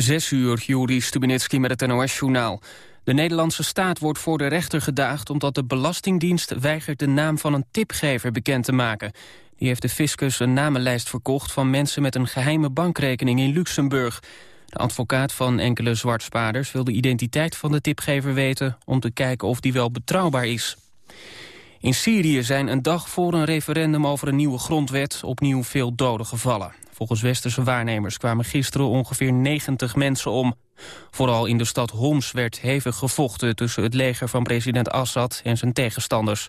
Zes uur, Juri Stubinitski met het NOS-journaal. De Nederlandse staat wordt voor de rechter gedaagd... omdat de Belastingdienst weigert de naam van een tipgever bekend te maken. Die heeft de fiscus een namenlijst verkocht... van mensen met een geheime bankrekening in Luxemburg. De advocaat van enkele zwartspaarders wil de identiteit van de tipgever weten... om te kijken of die wel betrouwbaar is. In Syrië zijn een dag voor een referendum over een nieuwe grondwet... opnieuw veel doden gevallen. Volgens westerse waarnemers kwamen gisteren ongeveer 90 mensen om. Vooral in de stad Homs werd hevig gevochten tussen het leger van president Assad en zijn tegenstanders.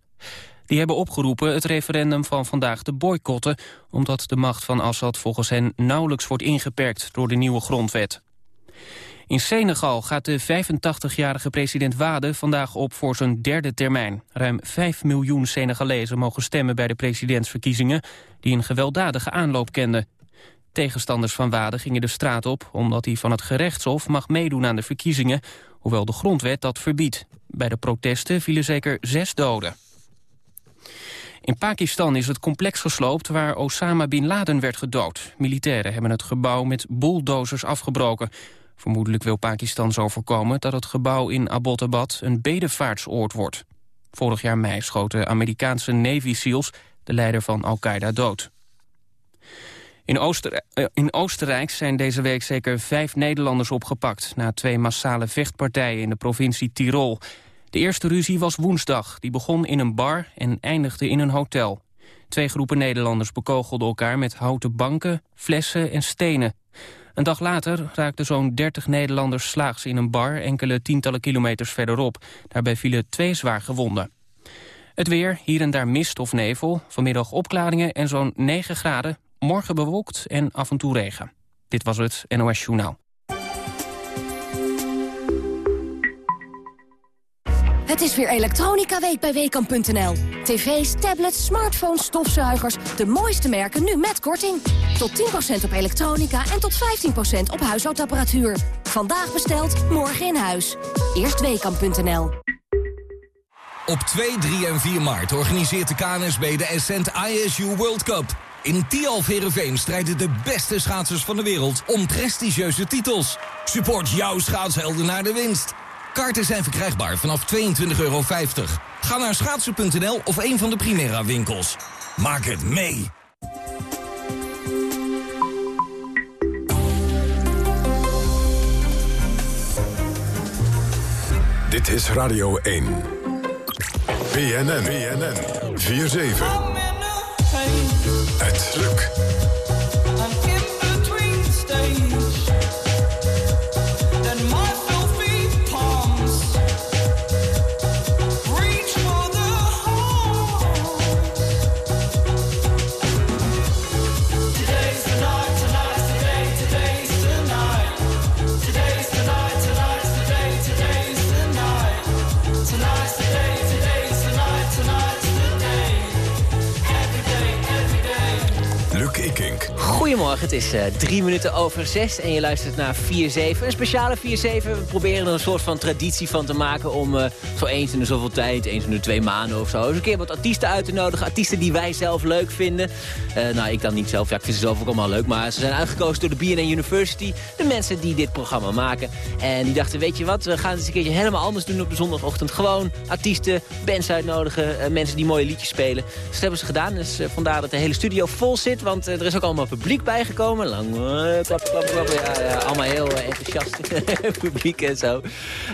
Die hebben opgeroepen het referendum van vandaag te boycotten... omdat de macht van Assad volgens hen nauwelijks wordt ingeperkt door de nieuwe grondwet. In Senegal gaat de 85-jarige president Wade vandaag op voor zijn derde termijn. Ruim 5 miljoen Senegalezen mogen stemmen bij de presidentsverkiezingen... die een gewelddadige aanloop kenden. Tegenstanders van Wade gingen de straat op omdat hij van het gerechtshof mag meedoen aan de verkiezingen, hoewel de grondwet dat verbiedt. Bij de protesten vielen zeker zes doden. In Pakistan is het complex gesloopt waar Osama Bin Laden werd gedood. Militairen hebben het gebouw met bulldozers afgebroken. Vermoedelijk wil Pakistan zo voorkomen dat het gebouw in Abbottabad een bedevaartsoord wordt. Vorig jaar mei schoten Amerikaanse Navy SEALs de leider van Al-Qaeda dood. In, eh, in Oostenrijk zijn deze week zeker vijf Nederlanders opgepakt... na twee massale vechtpartijen in de provincie Tirol. De eerste ruzie was woensdag. Die begon in een bar en eindigde in een hotel. Twee groepen Nederlanders bekogelden elkaar met houten banken, flessen en stenen. Een dag later raakten zo'n 30 Nederlanders slaags in een bar... enkele tientallen kilometers verderop. Daarbij vielen twee zwaar gewonden. Het weer, hier en daar mist of nevel. Vanmiddag opklaringen en zo'n 9 graden. Morgen bewolkt en af en toe regen. Dit was het NOS Journaal. Het is weer Elektronica Week bij Weekamp.nl. TV's, tablets, smartphones, stofzuigers, de mooiste merken nu met korting. Tot 10% op elektronica en tot 15% op huishoudapparatuur. Vandaag besteld, morgen in huis. Eerst Weekamp.nl. Op 2, 3 en 4 maart organiseert de KNSB de Ascent ISU World Cup. In Tialf strijden de beste schaatsers van de wereld om prestigieuze titels. Support jouw schaatshelden naar de winst. Kaarten zijn verkrijgbaar vanaf 22,50 euro. Ga naar schaatsen.nl of een van de Primera winkels. Maak het mee! Dit is Radio 1. BNN, BNN, 4-7. Het Luc. Goedemorgen, het is uh, drie minuten over zes en je luistert naar 4-7. Een speciale 4-7. We proberen er een soort van traditie van te maken... om uh, zo eens in de zoveel tijd, eens in de twee maanden of zo... eens een keer wat artiesten uit te nodigen. Artiesten die wij zelf leuk vinden. Uh, nou, ik dan niet zelf. Ja, ik vind ze zelf ook allemaal leuk. Maar ze zijn uitgekozen door de BNN University. De mensen die dit programma maken. En die dachten, weet je wat, we gaan het eens een keertje helemaal anders doen op de zondagochtend. Gewoon artiesten, bands uitnodigen, mensen die mooie liedjes spelen. Dus dat hebben ze gedaan. Dus vandaar dat de hele studio vol zit. Want er is ook allemaal publiek bijgekomen. Lang, eh, klap, klap. Ja, ja, allemaal heel uh, enthousiast publiek en zo.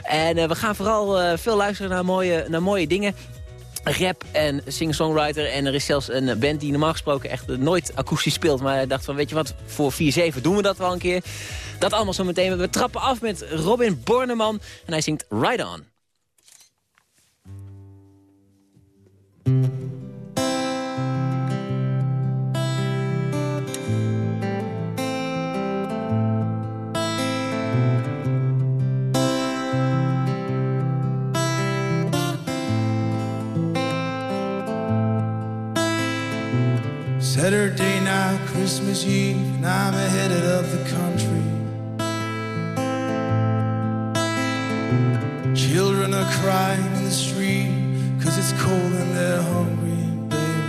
En uh, we gaan vooral veel luisteren naar mooie, naar mooie dingen rap en singer-songwriter. En er is zelfs een band die normaal gesproken echt nooit akoestisch speelt. Maar hij dacht van, weet je wat, voor 4-7 doen we dat wel een keer. Dat allemaal zo meteen. We trappen af met Robin Borneman. En hij zingt Ride On. Saturday night, Christmas Eve, and I'm headed of the country. Children are crying in the street, cause it's cold and they're hungry, baby.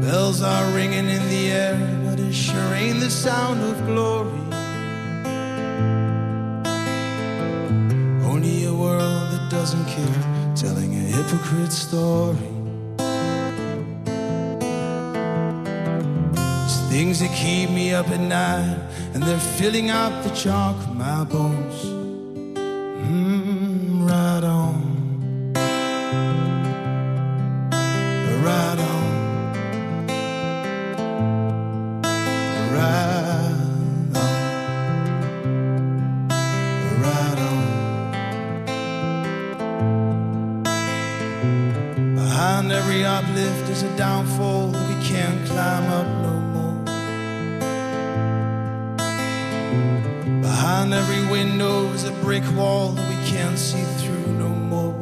Bells are ringing in the air, but it sure ain't the sound of glory. Only a world that doesn't care, telling a hypocrite story. Things that keep me up at night, and they're filling up the chalk of my bones. Mm, right on. Right on. Right on. Right on. Behind every uplift is a downfall that we can't climb up no Behind every window is a brick wall that we can't see through no more.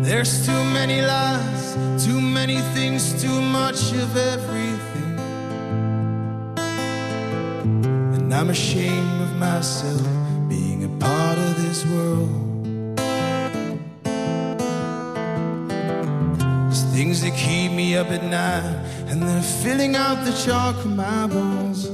There's too many lies, too many things, too much of everything. And I'm ashamed of myself being a part of this world. There's things that keep me up at night, and they're filling out the chalk of my bones.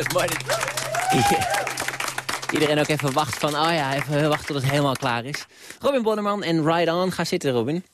Is mooi. Ja. Iedereen ook even wacht van, oh ja, even wachten tot het helemaal klaar is. Robin Bonneman en Ride On. Ga zitten, Robin.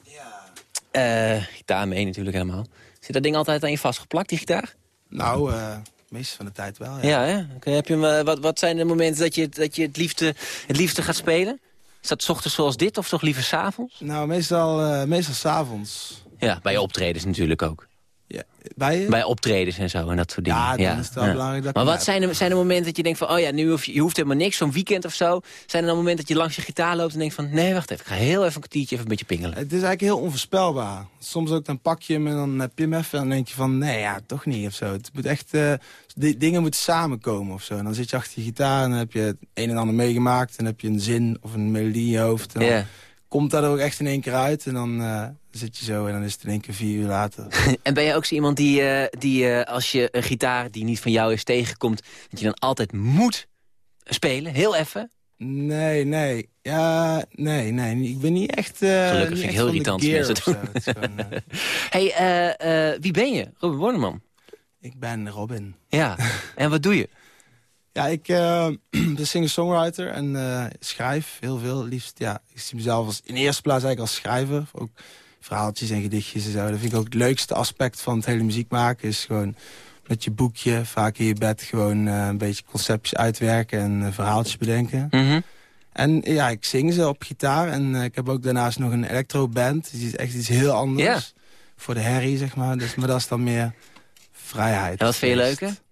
Ja. gitaar mee natuurlijk helemaal. Zit dat ding altijd aan je vastgeplakt, die gitaar? Nou, eh meestal van de tijd wel, ja. Ja, hè? Oké, heb je hem, eh, wat, wat zijn de momenten dat je, dat je het, liefste, het liefste gaat spelen? Is dat 's ochtends zoals dit of toch liever s'avonds? Nou, meestal, eh meestal s'avonds. Ja, bij je optredens natuurlijk ook. Ja. Bij? Bij optredens en zo en dat soort dingen. Ja, dan is het wel belangrijk dat Maar wat heb. zijn de, zijn de momenten dat je denkt van... oh ja, nu hoef je, je hoeft helemaal niks, zo'n weekend of zo. Zijn er dan momenten dat je langs je gitaar loopt en denkt van... nee, wacht even, ik ga heel even een kwartiertje even een beetje pingelen. Het is eigenlijk heel onvoorspelbaar. Soms ook dan pak je hem en dan heb je hem even... en dan denk je van, nee, ja, toch niet of zo. Het moet echt... eh, die dingen moeten samenkomen of zo. En dan zit je achter je gitaar en dan heb je het een en ander meegemaakt... en dan heb je een zin of een melodie in je hoofd. En dan Ja. Komt dat ook echt in één keer uit. En dan eh, zit je zo en dan is het in één keer vier uur later. En ben je ook zo iemand die, eh, die eh, als je een gitaar die niet van jou is tegenkomt... dat je dan altijd moet spelen, heel even? Nee, nee. Ja, nee, nee. Ik ben niet echt... Gelukkig niet vind ik heel irritant mensen doen. Gewoon, hey, wie ben je? Robin Borneman. ik ben Robin. Ja, en wat doe je? Ja, ik eh, ben singer-songwriter en eh, schrijf heel veel. Liefst, ja, ik zie mezelf als, in de eerste plaats eigenlijk als schrijver. Ook verhaaltjes en gedichtjes en zo. Dat vind ik ook het leukste aspect van het hele muziek maken. Is gewoon met je boekje, vaak in je bed, gewoon eh, een beetje conceptjes uitwerken en verhaaltjes bedenken. Mhm. En ja, ik zing ze op gitaar. En ik heb ook daarnaast nog een electro-band. Die is echt iets heel anders. Voor de herrie, zeg maar. Dus, maar dat is dan meer vrijheid. En wat vind je leuker?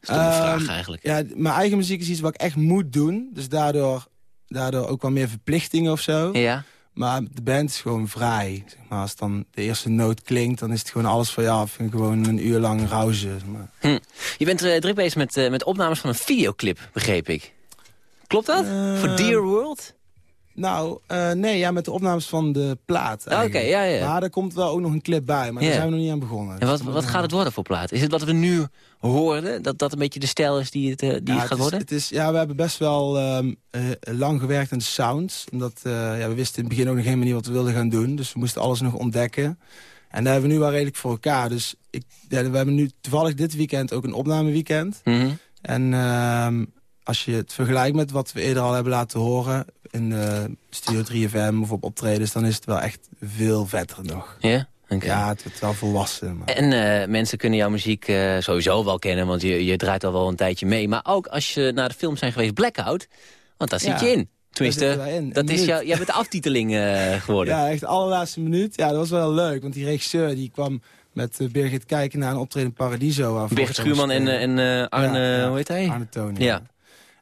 Stomme Ehm, vraag eigenlijk. Ja, mijn eigen muziek is iets wat ik echt moet doen. Dus daardoor, daardoor ook wel meer verplichtingen of zo. Ja. Maar de band is gewoon vrij. Zeg maar. Als dan de eerste noot klinkt, dan is het gewoon alles van... ja, vind ik gewoon een uur lang rauzen. Zeg maar. hm. Je bent uh, druk bezig met, uh, met opnames van een videoclip, begreep ik. Klopt dat? Uh, Voor Dear World? Nou, uh, nee, ja, met de opnames van de plaat. Oké, okay, ja, ja. Maar er komt wel ook nog een clip bij, maar daar zijn we nog niet aan begonnen. En wat, wat gaat het worden voor plaat? Is het wat we nu hoorden, dat dat een beetje de stijl is die het, uh, die ja, gaat het worden? Het is, ja, we hebben best wel um, uh, lang gewerkt aan de sounds. Omdat ja, we wisten in het begin ook nog helemaal niet wat we wilden gaan doen. Dus we moesten alles nog ontdekken. En daar hebben we nu wel redelijk voor elkaar. Dus ik, ja, we hebben nu toevallig dit weekend ook een opnameweekend. Mm -hmm. En uh, als je het vergelijkt met wat we eerder al hebben laten horen... in uh, Studio 3FM of op optredens... dan is het wel echt veel vetter nog. Ja? Okay. Ja, het wordt wel volwassen. Maar... En uh, mensen kunnen jouw muziek uh, sowieso wel kennen... want je, je draait al wel een tijdje mee. Maar ook als je naar de film zijn geweest Blackout... want daar zit je in. Tenminste, in. dat is jou, jij bent de aftiteling uh, geworden. Ja, echt de allerlaatste minuut. Ja, dat was wel leuk, want die regisseur die kwam met Birgit kijken naar een optreden Paradiso. Birgit Schuurman en, en Arne, ja, ja, hoe heet hij? Arne Toon. Ja.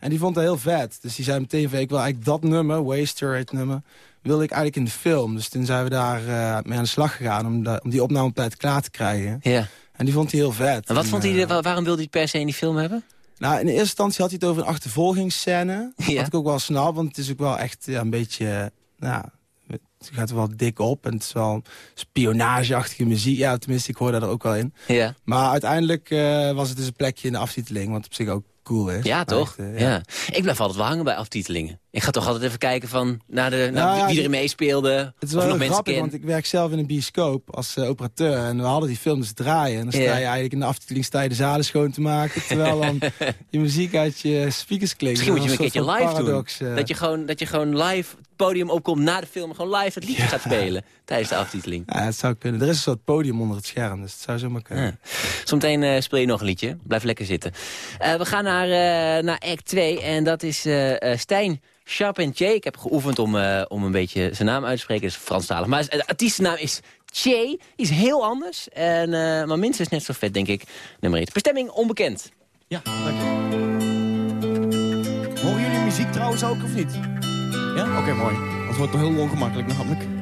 En die vond dat heel vet. Dus die zei meteen van, ik wil eigenlijk dat nummer, Waster het nummer, wilde ik eigenlijk in de film. Dus toen zijn we daar uh, mee aan de slag gegaan om, de, om die opname op tijd klaar te krijgen. Ja. En die vond hij heel vet. En wat en, vond hij, waarom wilde hij het per se in die film hebben? Nou, in eerste instantie had hij het over een achtervolgingsscène. Ja. Wat ik ook wel snap, want het is ook wel echt ja, een beetje... Nou, het gaat wel dik op en het is wel spionageachtige muziek. Ja, tenminste, ik hoor daar ook wel in. Ja. Maar uiteindelijk uh, was het dus een plekje in de aftiteling, wat op zich ook cool is. Ja, toch? Echt, uh, ja. ja. Ik blijf altijd wel hangen bij aftitelingen. Ik ga toch altijd even kijken van naar, de, naar nou, wie er meespeelde. Het is wel nog grappig, want ik werk zelf in een bioscoop als uh, operateur. En we hadden die films draaien. En dan sta je eigenlijk in de aftiteling sta je de zalen schoon te maken. Terwijl dan je muziek uit je speakers klinkt. Misschien moet je een keertje live paradox, doen. eh. Dat je, gewoon, dat je gewoon live het podium opkomt na de film. Gewoon live het liedje gaat spelen tijdens de aftiteling. Ja, het zou kunnen. Er is een soort podium onder het scherm, dus het zou zomaar kunnen. Ja. Zometeen eh, speel je nog een liedje. Blijf lekker zitten. We gaan naar, naar act 2 en dat is Stijn Charpentier. Ik heb geoefend om, eh, om een beetje zijn naam uit te spreken. Dat is Franstalig. Maar de artiestennaam is Che. Is heel anders. En, eh, maar minstens net zo vet, denk ik. Nummer 1. Bestemming onbekend. Ja, dank je. Horen jullie muziek trouwens ook of niet? Ja? Oké, mooi. Dat wordt toch heel ongemakkelijk namelijk.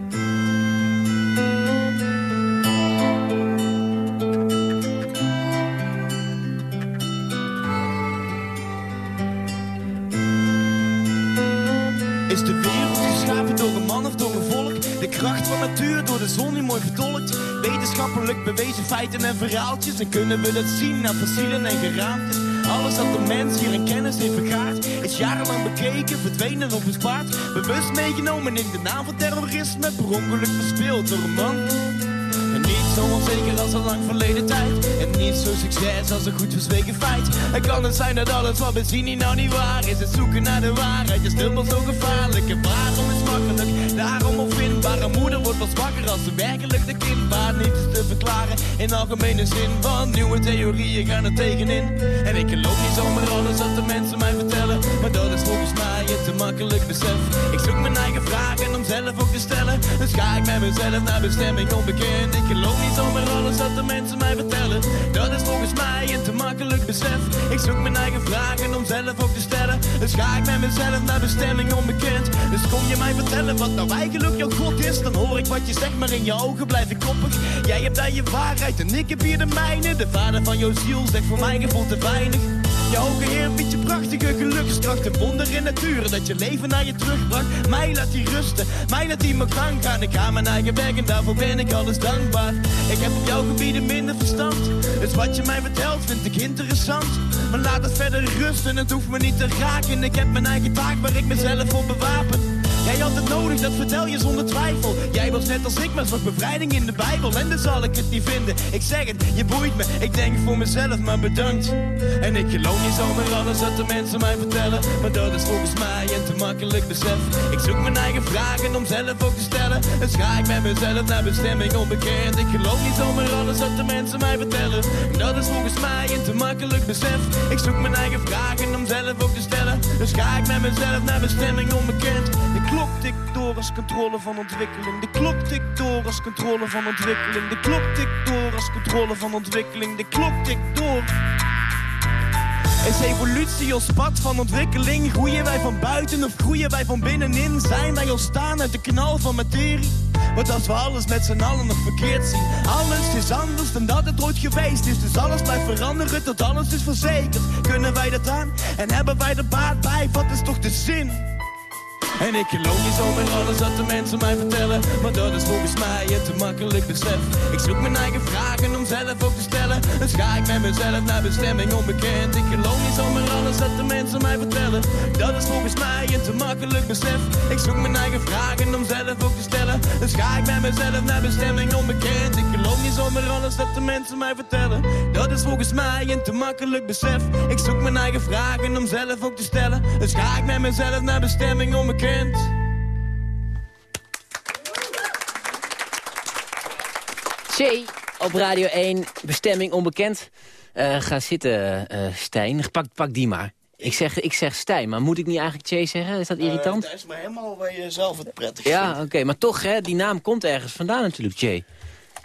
Is de wereld geschapen door een man of door een volk? De kracht van natuur door de zon nu mooi vertolkt. Wetenschappelijk bewezen feiten en verhaaltjes. En kunnen we dat zien aan fossielen en geraamtes. Alles dat de mens hier in kennis heeft vergaard Is jarenlang bekeken, verdwenen of bespaard Bewust meegenomen in de naam van terrorisme Per ongeluk verspeeld door een man niet zo onzeker als een lang verleden tijd. En niet zo succes als een goed verzwegen feit. En kan het zijn dat alles wat we zien hier nou niet waar is. Het zoeken naar de waarheid is dubbel zo gevaarlijk. En waarom is makkelijk, daarom opvindbaar Een moeder wordt pas wakker als ze werkelijk de kind baart. Niet is te verklaren in algemene zin Want nieuwe theorieën gaan er tegenin. En ik geloof niet zomaar alles wat de mensen mij vertellen Maar dat is volgens mij een te makkelijk besef. Ik zoek mijn eigen vragen om zelf ook te stellen Dus ga ik met mezelf naar bestemming onbekend Ik geloof niet zomaar alles wat de mensen mij vertellen Dat is volgens mij een te makkelijk besef. Ik zoek mijn eigen vragen om zelf ook te stellen Dus ga ik met mezelf naar bestemming onbekend Dus kom je mij vertellen wat nou eigenlijk jouw god is Dan hoor ik wat je zegt maar in je ogen blijf ik koppig. Jij hebt daar je waarheid en ik heb hier de mijne. De vader van jouw ziel zegt voor mijn gevoel te weinig. Je hoge heer biedt je prachtige gelukskracht Een wonder in natuur dat je leven naar je terugbracht. Mij laat die rusten, mij laat die mijn gang gaan. Ik ga mijn eigen weg en daarvoor ben ik alles dankbaar. Ik heb op jouw gebieden minder verstand. Dus wat je mij vertelt vind ik interessant. Maar laat het verder rusten, het hoeft me niet te raken. Ik heb mijn eigen taak waar ik mezelf voor bewapen Jij had het nodig, dat vertel je zonder twijfel. Jij was net als ik, maar zocht bevrijding in de Bijbel. En dan zal ik het niet vinden. Ik zeg het, je boeit me. Ik denk voor mezelf, maar bedankt. En ik geloof niet zomaar alles wat de mensen mij vertellen. Maar dat is volgens mij een te makkelijk besef. Ik zoek mijn eigen vragen om zelf ook te stellen. Dus ga ik met mezelf naar bestemming onbekend. Ik geloof niet zomaar alles wat de mensen mij vertellen. Dat is volgens mij een te makkelijk besef. Ik zoek mijn eigen vragen om zelf ook te stellen. Dus ga ik met mezelf naar bestemming onbekend. Klok tikt door als controle van ontwikkeling. De klok tikt door als controle van ontwikkeling. De klok tikt door als controle van ontwikkeling. De klok tikt door. Is evolutie ons pad van ontwikkeling? Groeien wij van buiten of groeien wij van binnenin? Zijn wij ontstaan uit de knal van materie? Want als we alles met z'n allen nog verkeerd zien Alles is anders dan dat het ooit geweest is Dus alles blijft veranderen tot alles is verzekerd Kunnen wij dat aan en hebben wij er baat bij? Wat is toch de zin? En ik geloof niet zo met alles dat de mensen mij vertellen. Maar dat is volgens mij een te makkelijk besef. Ik zoek mijn eigen vragen om zelf ook te stellen. Dus ga ik met mezelf naar bestemming onbekend. Ik geloof niet zo met alles dat de mensen mij vertellen. Dat is volgens mij een te makkelijk besef. Ik zoek mijn eigen vragen om zelf ook te stellen. Dus ga ik met mezelf naar bestemming onbekend. Ik geloof niet zo met alles dat de mensen mij vertellen. Dat is volgens mij een te makkelijk besef. Ik zoek mijn eigen vragen om zelf ook te stellen. Dus ga ik met mezelf naar bestemming onbekend C op Radio 1, bestemming onbekend. Uh, ga zitten, uh, Stijn. Pak, pak die maar. Ik zeg, ik zeg Stijn, maar moet ik niet eigenlijk Che zeggen? Is dat irritant? Uh, dat is maar helemaal waar je zelf het prettig Ja, oké. maar toch, hè, die naam komt ergens vandaan natuurlijk, Che.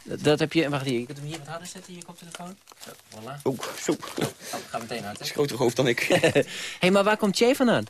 Dat, dat, heb je... Wacht, hier, je kunt hem hier wat harder zetten, je koptelefoon. Zo, voilà. Oeh, zo. Oh, ga meteen uit, hè? Dat is groter hoofd dan ik. Hé, hey, maar waar komt Che vandaan?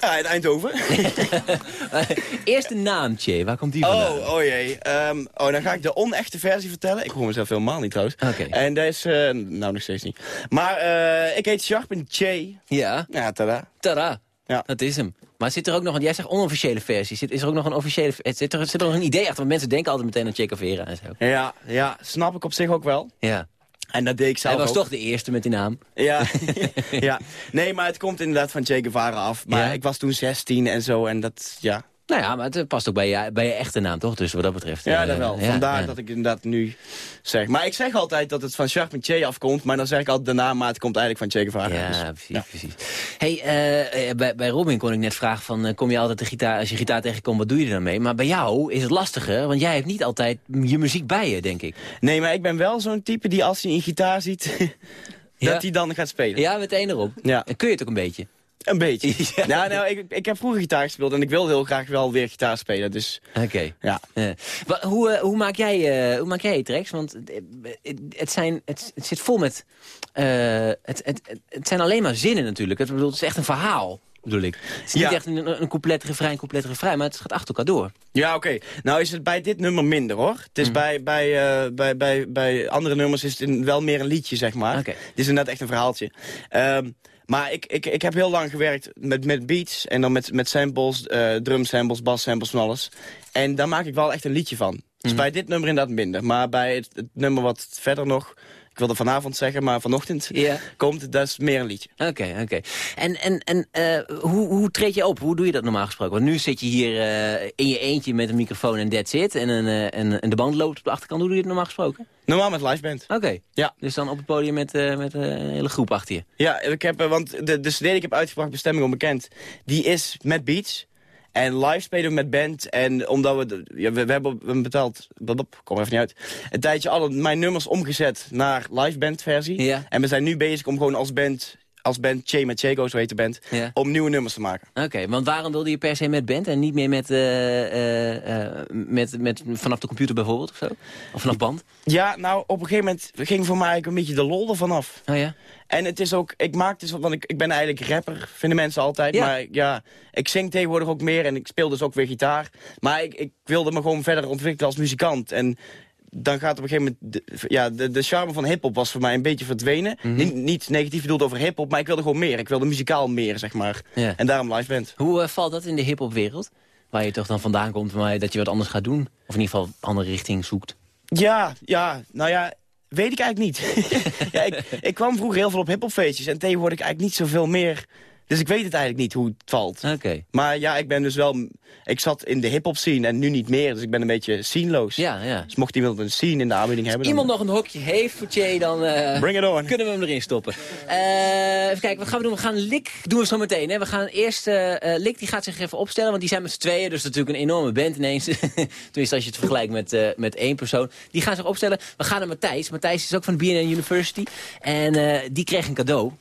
Ja, in Eindhoven. Eerst de naam, Che. Waar komt die vandaan? Oh, oh jee. Um, oh, dan ga ik de onechte versie vertellen. Ik hoor mezelf helemaal niet trouwens. Oké. En dat is... Uh, nou, nog steeds niet. Maar uh, ik heet Sharpen Che. Ja. Ja, tada. Tada. Ja. Dat is hem. Maar zit er ook nog, want jij zegt onofficiële versie. Zit, is er ook nog een officiële zit er, zit er nog een idee achter? Want mensen denken altijd meteen aan Che Guevara en zo. Ja, ja, snap ik op zich ook wel. Ja. En dat deed ik zelf Hij was ook. toch de eerste met die naam. Ja, ja. Nee, maar het komt inderdaad van Che Guevara af. Maar Ja. ik was toen 16 en zo en dat, ja. Nou ja, maar het past ook bij je, bij je echte naam, toch? Dus wat dat betreft. Ja, eh, dat wel. Vandaar ja. dat ik inderdaad nu zeg. Maar ik zeg altijd dat het van Che afkomt. Maar dan zeg ik altijd de naam, maar het komt eigenlijk van Che Guevara. Ja, Dus, precies, ja. precies. Hey, eh, eh, bij, bij Robin kon ik net vragen van, eh, kom je altijd de gitaar, als je gitaar tegenkomt, wat doe je er dan mee? Maar bij jou is het lastiger, want jij hebt niet altijd je muziek bij je, denk ik. Nee, maar ik ben wel zo'n type die als hij een gitaar ziet, dat hij dan gaat spelen. Ja, meteen erop. Ja. Kun je het ook een beetje? Een beetje. Ja. Nou, nou ik, ik heb vroeger gitaar gespeeld en ik wil heel graag wel weer gitaar spelen. Dus Oké. ja. Eh, hoe, eh, hoe, maak jij, eh, hoe maak jij je tracks? Want het, het, zijn, het, het zit vol met... eh, het, het, het, zijn alleen maar zinnen natuurlijk. Het, bedoel, het is echt een verhaal, bedoel ik. Het is Ja. niet echt een, een couplet, refrein, couplet, refrein... maar het gaat achter elkaar door. Ja, oké. Nou is het bij dit nummer minder hoor. Het is Mm. bij, bij, eh, bij, bij, bij andere nummers is het wel meer een liedje, zeg maar. Het is inderdaad echt een verhaaltje. Ehm, maar ik, ik, ik heb heel lang gewerkt met, met beats en dan met, met samples, eh drum samples, bass samples van alles. En daar maak ik wel echt een liedje van. Dus bij dit nummer inderdaad minder. Maar bij het, het nummer wat verder nog, ik wilde vanavond zeggen, maar vanochtend komt, dat is meer een liedje. Oké, oké. En, en, en eh, hoe, hoe treed je op? Hoe doe je dat normaal gesproken? Want nu zit je hier eh, in je eentje met een microfoon en that's it. En, een, eh, en, en de band loopt op de achterkant. Hoe doe je het normaal gesproken? Normaal met live band. Oké. Ja. Dus dan op het podium met, met een hele groep achter je. Ja, ik heb, want de, de CD die ik heb uitgebracht, Bestemming Onbekend, die is met beats. En live spelen we met band. En omdat we, ja, we, we hebben we hebben betaald, blop, kom er even niet uit. Een tijdje alle mijn nummers omgezet naar live band versie. Ja. En we zijn nu bezig om gewoon als band, als band Che met Chego, zo heet de band, Ja. om nieuwe nummers te maken. Oké, want waarom wilde je per se met band en niet meer met, eh, eh, eh, met, met vanaf de computer bijvoorbeeld of zo? Of vanaf band? Ja, nou, op een gegeven moment ging voor mij eigenlijk een beetje de lol ervan af. Oh ja? En het is ook, ik maak dus, want ik, ik ben eigenlijk rapper, vinden mensen altijd. Ja. Maar ja, ik zing tegenwoordig ook meer en ik speel dus ook weer gitaar. Maar ik, ik wilde me gewoon verder ontwikkelen als muzikant. En dan gaat op een gegeven moment, de, ja, de, de charme van hiphop was voor mij een beetje verdwenen. Mhm. niet, niet negatief bedoeld over hiphop, maar ik wilde gewoon meer. Ik wilde muzikaal meer, zeg maar. Ja. En daarom live band. Hoe eh, valt dat in de hip-hopwereld? Waar je toch dan vandaan komt, maar dat je wat anders gaat doen? Of in ieder geval een andere richting zoekt? Ja, ja, nou ja, weet ik eigenlijk niet. ja, ik, ik kwam vroeger heel veel op hiphopfeestjes en tegenwoordig eigenlijk niet zoveel meer. Dus ik weet het eigenlijk niet hoe het valt. Oké. Maar ja, ik ben dus wel... Ik zat in de hip-hop scene en nu niet meer. Dus ik ben een beetje sceneloos. Ja, ja. Dus mocht iemand een scene in de aanbieding hebben... Iemand dan... nog een hokje heeft voor Che, dan eh, Bring it on. kunnen we hem erin stoppen. Eh, even kijken, wat gaan we doen? We gaan Lik doen we zo meteen. Hè? We gaan eerst, eh Lik die gaat zich even opstellen, want die zijn met z'n tweeën. Dus natuurlijk een enorme band ineens. Tenminste, als je het vergelijkt met, met één persoon. Die gaan zich opstellen. We gaan naar Matthijs. Matthijs is ook van de BNN University. En die kreeg een cadeau.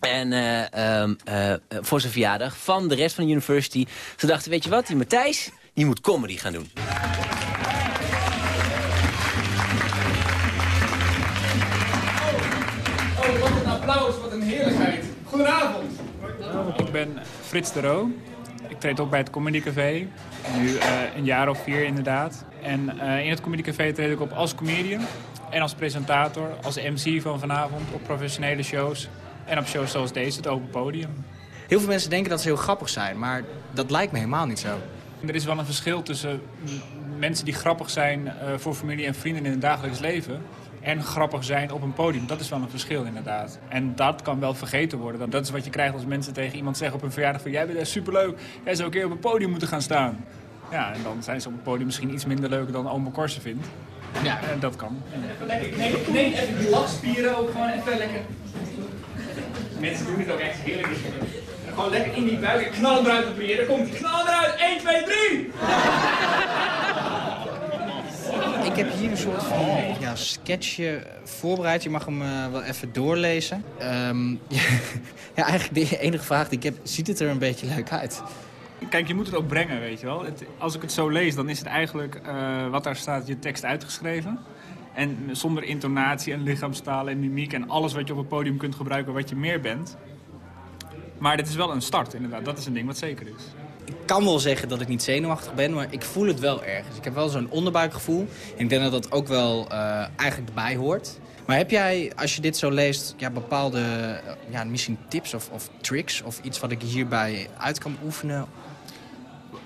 En eh, ehm, eh, voor zijn verjaardag van de rest van de university. Ze dachten, weet je wat, die Matthijs, die moet comedy gaan doen. Oh, wat een applaus, wat een heerlijkheid. Goedenavond. Ik ben Frits de Roo. Ik treed op bij het Comedy Café. Nu uh, een jaar of vier inderdaad. En uh, in het Comedy Café treed ik op als comedian. En als presentator, als MC van vanavond op professionele shows. En op shows zoals deze, het open podium. Heel veel mensen denken dat ze heel grappig zijn, maar dat lijkt me helemaal niet zo. Er is wel een verschil tussen mensen die grappig zijn uh, voor familie en vrienden in het dagelijks leven en grappig zijn op een podium. Dat is wel een verschil inderdaad. En dat kan wel vergeten worden. Dat is wat je krijgt als mensen tegen iemand zeggen op een verjaardag van... jij bent echt superleuk, jij zou een keer op een podium moeten gaan staan. Ja, en dan zijn ze op een podium misschien iets minder leuk dan Ome Korsen vindt. Ja, en dat kan. Even lekker, neem, neem even die lachspieren ook gewoon even lekker. Mensen doen dit ook echt heerlijk. Gewoon lekker in die buik en knallen eruit proberen. Daar komt die knallen eruit. 1, 2, 3! Ik heb hier een soort van ja, sketchje voorbereid. Je mag hem uh, wel even doorlezen. Um, ja, eigenlijk de enige vraag die ik heb, ziet het er een beetje leuk uit? Kijk, je moet het ook brengen, weet je wel. Het, als ik het zo lees, dan is het eigenlijk uh, wat daar staat, je tekst uitgeschreven. En zonder intonatie en lichaamstaal en mimiek en alles wat je op het podium kunt gebruiken wat je meer bent. Maar dit is wel een start, inderdaad. Dat is een ding wat zeker is. Ik kan wel zeggen dat ik niet zenuwachtig ben, maar ik voel het wel ergens. Ik heb wel zo'n onderbuikgevoel. En ik denk dat dat ook wel uh, eigenlijk erbij hoort. Maar heb jij, als je dit zo leest, ja, bepaalde uh, ja, misschien tips of, of tricks... of iets wat ik hierbij uit kan oefenen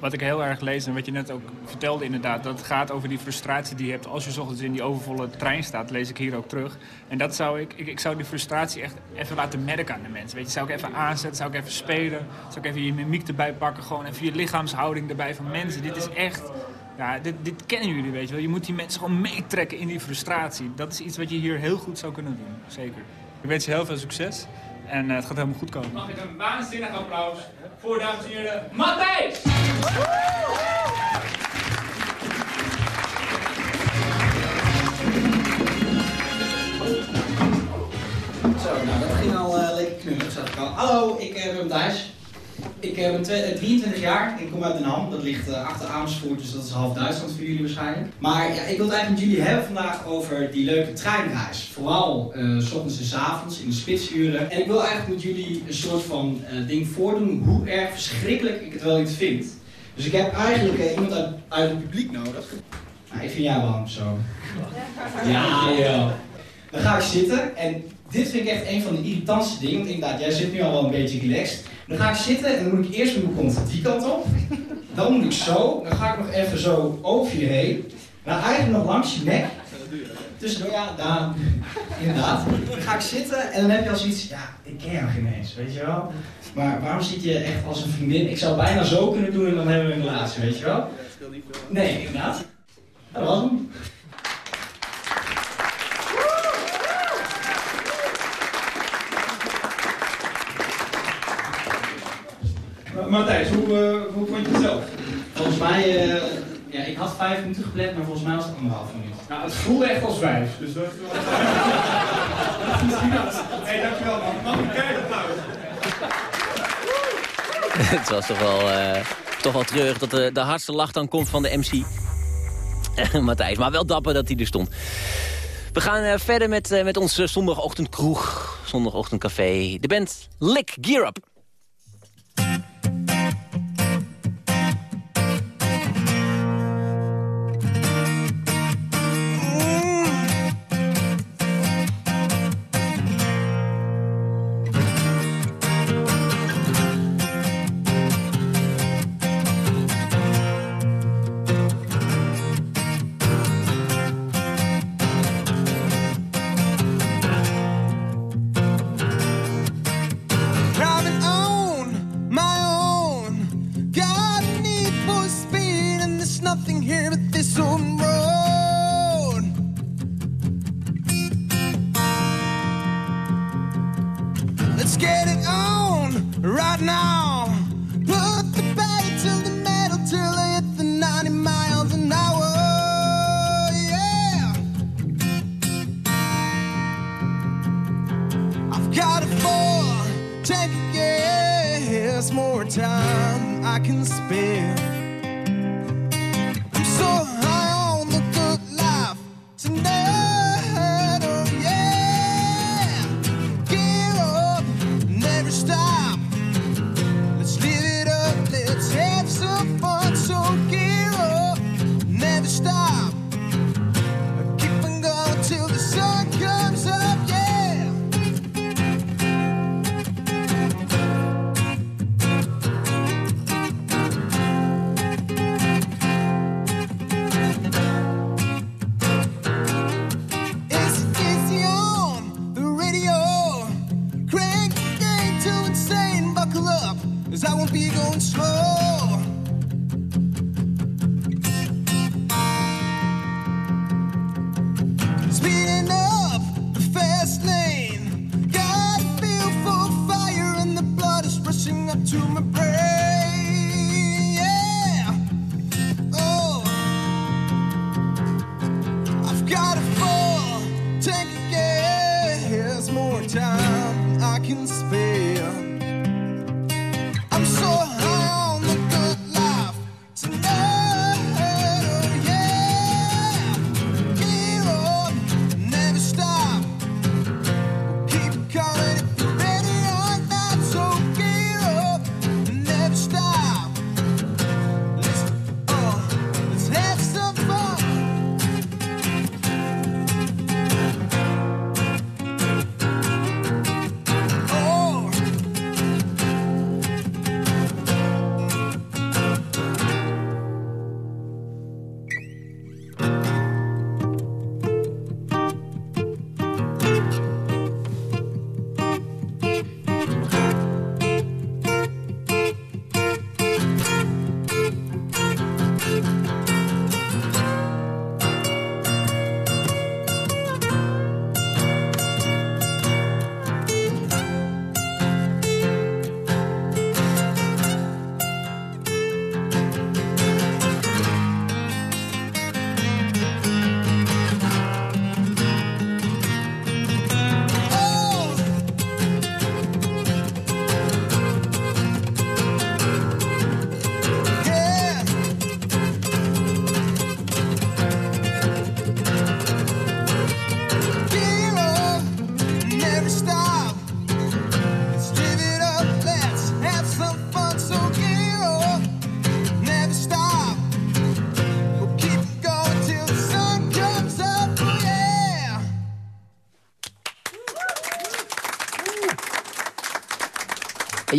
wat ik heel erg lees en wat je net ook vertelde inderdaad... dat gaat over die frustratie die je hebt als je ochtends in die overvolle trein staat. lees ik hier ook terug. En dat zou ik, ik, ik zou die frustratie echt even laten merken aan de mensen. Weet je, zou ik even aanzetten, zou ik even spelen... zou ik even je mimiek erbij pakken, gewoon even je lichaamshouding erbij van mensen. Dit is echt... Ja, dit, dit kennen jullie, weet je wel. Je moet die mensen gewoon meetrekken in die frustratie. Dat is iets wat je hier heel goed zou kunnen doen, zeker. Ik wens je heel veel succes en uh, het gaat helemaal goed komen. Mag ik een waanzinnig applaus voor, dames en heren, Matthijs! Zo, nou dat ging al uh, lekker knullig, zag ik al. Hallo, ik ben Matthijs. Ik uh, ben 23 jaar, ik kom uit Den Ham, dat ligt uh, achter Amersfoort, dus dat is half Duitsland voor jullie waarschijnlijk. Maar ja, ik wil het eigenlijk met jullie hebben vandaag over die leuke treinreis. Vooral uh, s ochtends en s avonds in de spitsuren. En ik wil eigenlijk met jullie een soort van ding voordoen hoe erg verschrikkelijk ik het wel niet vind. Dus ik heb eigenlijk iemand uit, uit, het publiek nodig. Nou, ik vind jij wel zo. Ja, joh. Dan ga ik zitten en dit vind ik echt een van de irritantste dingen. Want inderdaad, jij zit nu al wel een beetje relaxed. Dan ga ik zitten en dan moet ik eerst mijn kont die kant op. Dan moet ik zo. Dan ga ik nog even zo over je heen. Dan eigenlijk nog langs je nek. Tussendoor, ja, daar. Inderdaad. Dan ga ik zitten en dan heb je als iets. Ja, ik ken jou geen eens, weet je wel. Maar waarom zit je echt als een vriendin? Ik zou bijna zo kunnen doen en dan hebben we een relatie, weet je wel. Nee, inderdaad. Dat was hem. Matthijs, hoe, uh, hoe vond je het zelf? Volgens mij, uh, ja, ik had vijf minuten gepland, maar volgens mij was het anderhalf minuut. Nou, het voelde echt als vijf, dus dat... hey, dankjewel man. Mag ik een applaus? het was toch wel, uh, toch wel treurig dat de, de hardste lach dan komt van de MC. Matthijs, maar wel dapper dat hij er stond. We gaan uh, verder met, uh, met onze zondagochtendkroeg, zondagochtendcafé. De band Lick Gear Up. take yes, more time I can spare.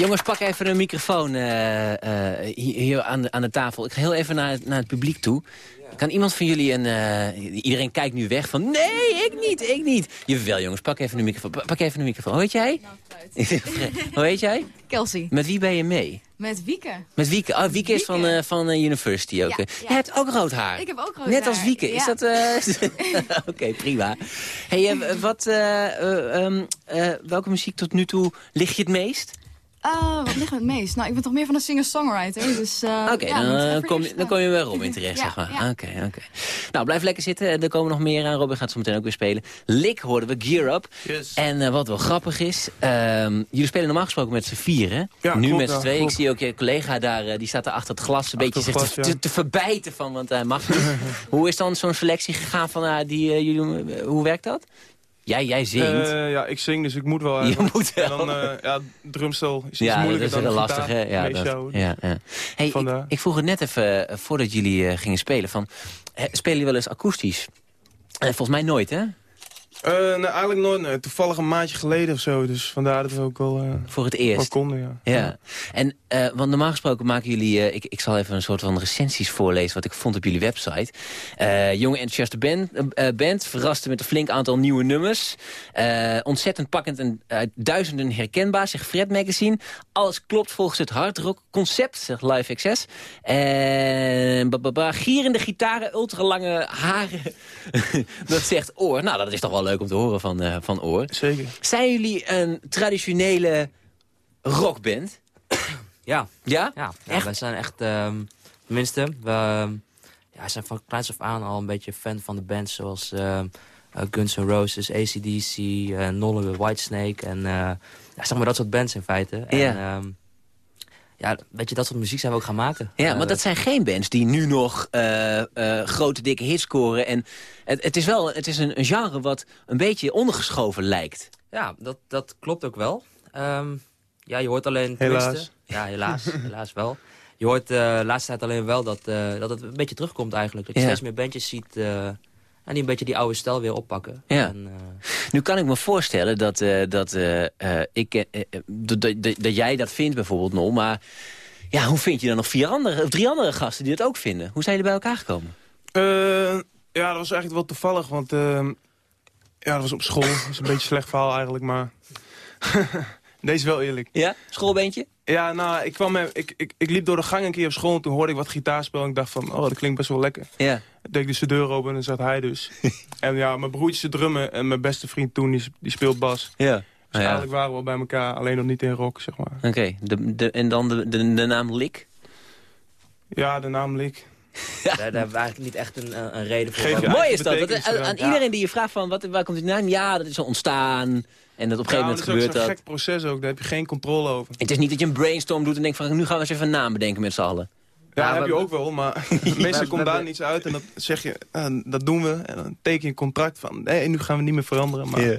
Jongens, pak even een microfoon eh, eh, hier, aan, de, aan de tafel. Ik ga heel even naar, het- naar het publiek toe. Kan iemand van jullie een... eh, iedereen kijkt nu weg van... Nee, ik niet, ik niet. Jawel, jongens, pak even de microfoon. Pa- Pak even de microfoon. Hoe heet jij? Hoe heet jij? Kelsey. Met wie ben je mee? Met Wieke. Met Wieke. Oh, Wieke is van, eh, van University ook. Ja, ja. Je hebt ook rood haar. Ik heb ook rood Net haar, als Wieke. Is ja. dat... Oké, prima. Hey, wat, eh, eh, ehm, eh, welke muziek tot nu toe ligt je het meest? Ah, wat ligt me het meest? Nou, ik ben toch meer van een singer-songwriter, dus... eh, Oké, ja, dan, eh, kom, je- dan eh, kom je bij Robin terecht, Ja, zeg maar. ja. Oké, oké. Nou, blijf lekker zitten. Er komen nog meer aan. Robin gaat zo meteen ook weer spelen. Lik hoorden we, Gear Up. Yes. En eh, wat wel grappig is, ehm, jullie spelen normaal gesproken met z'n vieren. Ja, nu klopt, met z'n ja, twee. Ik zie ook je collega daar, die staat daar achter het glas. Een beetje te, glas, te, te verbijten van, want hij mag niet. hoe is dan zo'n selectie gegaan van die, jullie, hoe werkt dat? Jij, jij zingt. Eh, ja, ik zing, dus ik moet wel. Je moet wel. En dan, eh, ja, drumstel is iets ja, dat moeilijker is dan lastig, hè? Ja, ja, ja. Hey, ik, ik vroeg het net even, eh, voordat jullie gingen spelen, van, spelen jullie wel eens akoestisch? Volgens mij nooit, hè? Eh, nee, eigenlijk nooit. Toevallig een maandje geleden of zo. Dus vandaar dat we ook wel, eh, Voor het eerst. konden, ja. Ja, en eh, want normaal gesproken maken jullie... ik, ik zal even een soort van recensies voorlezen wat ik vond op jullie website. Jonge enthousiaste band, band, verraste met een flink aantal nieuwe nummers. Ontzettend pakkend en duizenden herkenbaar, zegt Fred Magazine. Alles klopt volgens het hardrock concept, zegt Live Access. En bababa, gierende gitaren, ultralange haren, dat zegt Oor. Nou, dat is toch wel leuk om te horen van, eh, van Oor. Zeker. Zijn jullie een traditionele rockband? Ja. Ja? Ja, ja Echt? wij zijn echt, ehm, tenminste, we ja, zijn van kleins af aan al een beetje fan van de bands zoals ehm, eh, Guns N' Roses, ACDC, uh, Nolle, Whitesnake en eh, ja, zeg maar dat soort bands in feite. En, Ja. ehm, ja, weet je, dat soort muziek zijn we ook gaan maken. Ja, Eh, maar dat zijn geen bands die nu nog eh, eh, grote, dikke hits scoren. En het, het is wel het is een, een genre wat een beetje ondergeschoven lijkt. Ja, dat, dat klopt ook wel. Ehm, ja, je hoort alleen... Helaas. Ja, helaas. helaas wel. Je hoort eh, de laatste tijd alleen wel dat, eh, dat het een beetje terugkomt eigenlijk. Dat je Ja. steeds meer bandjes ziet eh, en die een beetje die oude stijl weer oppakken. Ja. En, eh, Nu kan ik me voorstellen dat, eh, dat, eh, eh, ik, dat, jij dat vindt bijvoorbeeld, Nol. Maar ja, hoe vind je dan nog vier andere, of drie andere gasten die dat ook vinden? Hoe zijn jullie bij elkaar gekomen? Eh, ja, dat was eigenlijk wel toevallig, want eh, ja, dat was op school. Dat is een beetje een slecht verhaal eigenlijk, maar deze wel eerlijk. Ja, schoolbeentje? Ja, nou, ik, kwam, ik, ik, ik liep door de gang een keer op school... en toen hoorde ik wat gitaarspel en ik dacht van... oh, dat klinkt best wel lekker. Ja. Toen deed ik dus de deur open en dan zat hij dus. en ja, mijn broertje drummen en mijn beste vriend toen, die, die speelt bas. Ja. Dus ja. eigenlijk waren we wel bij elkaar, alleen nog niet in rock, zeg maar. Oké, de, de, en dan de, de, de naam Lik? Ja, de naam Lik. Daar, daar hebben we eigenlijk niet echt een, een een reden voor. Geef Mooi is dat. dat betekenis aan, Ja. iedereen die je vraagt van, wat, waar komt die naam? Ja, dat is zo ontstaan. En dat op een gegeven Ja, moment dat is ook gebeurt zo'n dat. gek proces ook, daar heb je geen controle over. Het is niet dat je een brainstorm doet en denkt van, nu gaan we eens even een naam bedenken met z'n allen. Ja, Ja, heb we- je ook wel, maar meestal komt daar niets uit en dan zeg je, eh, dat doen we. En dan teken je een contract van, nee, nu gaan we niet meer veranderen. Maar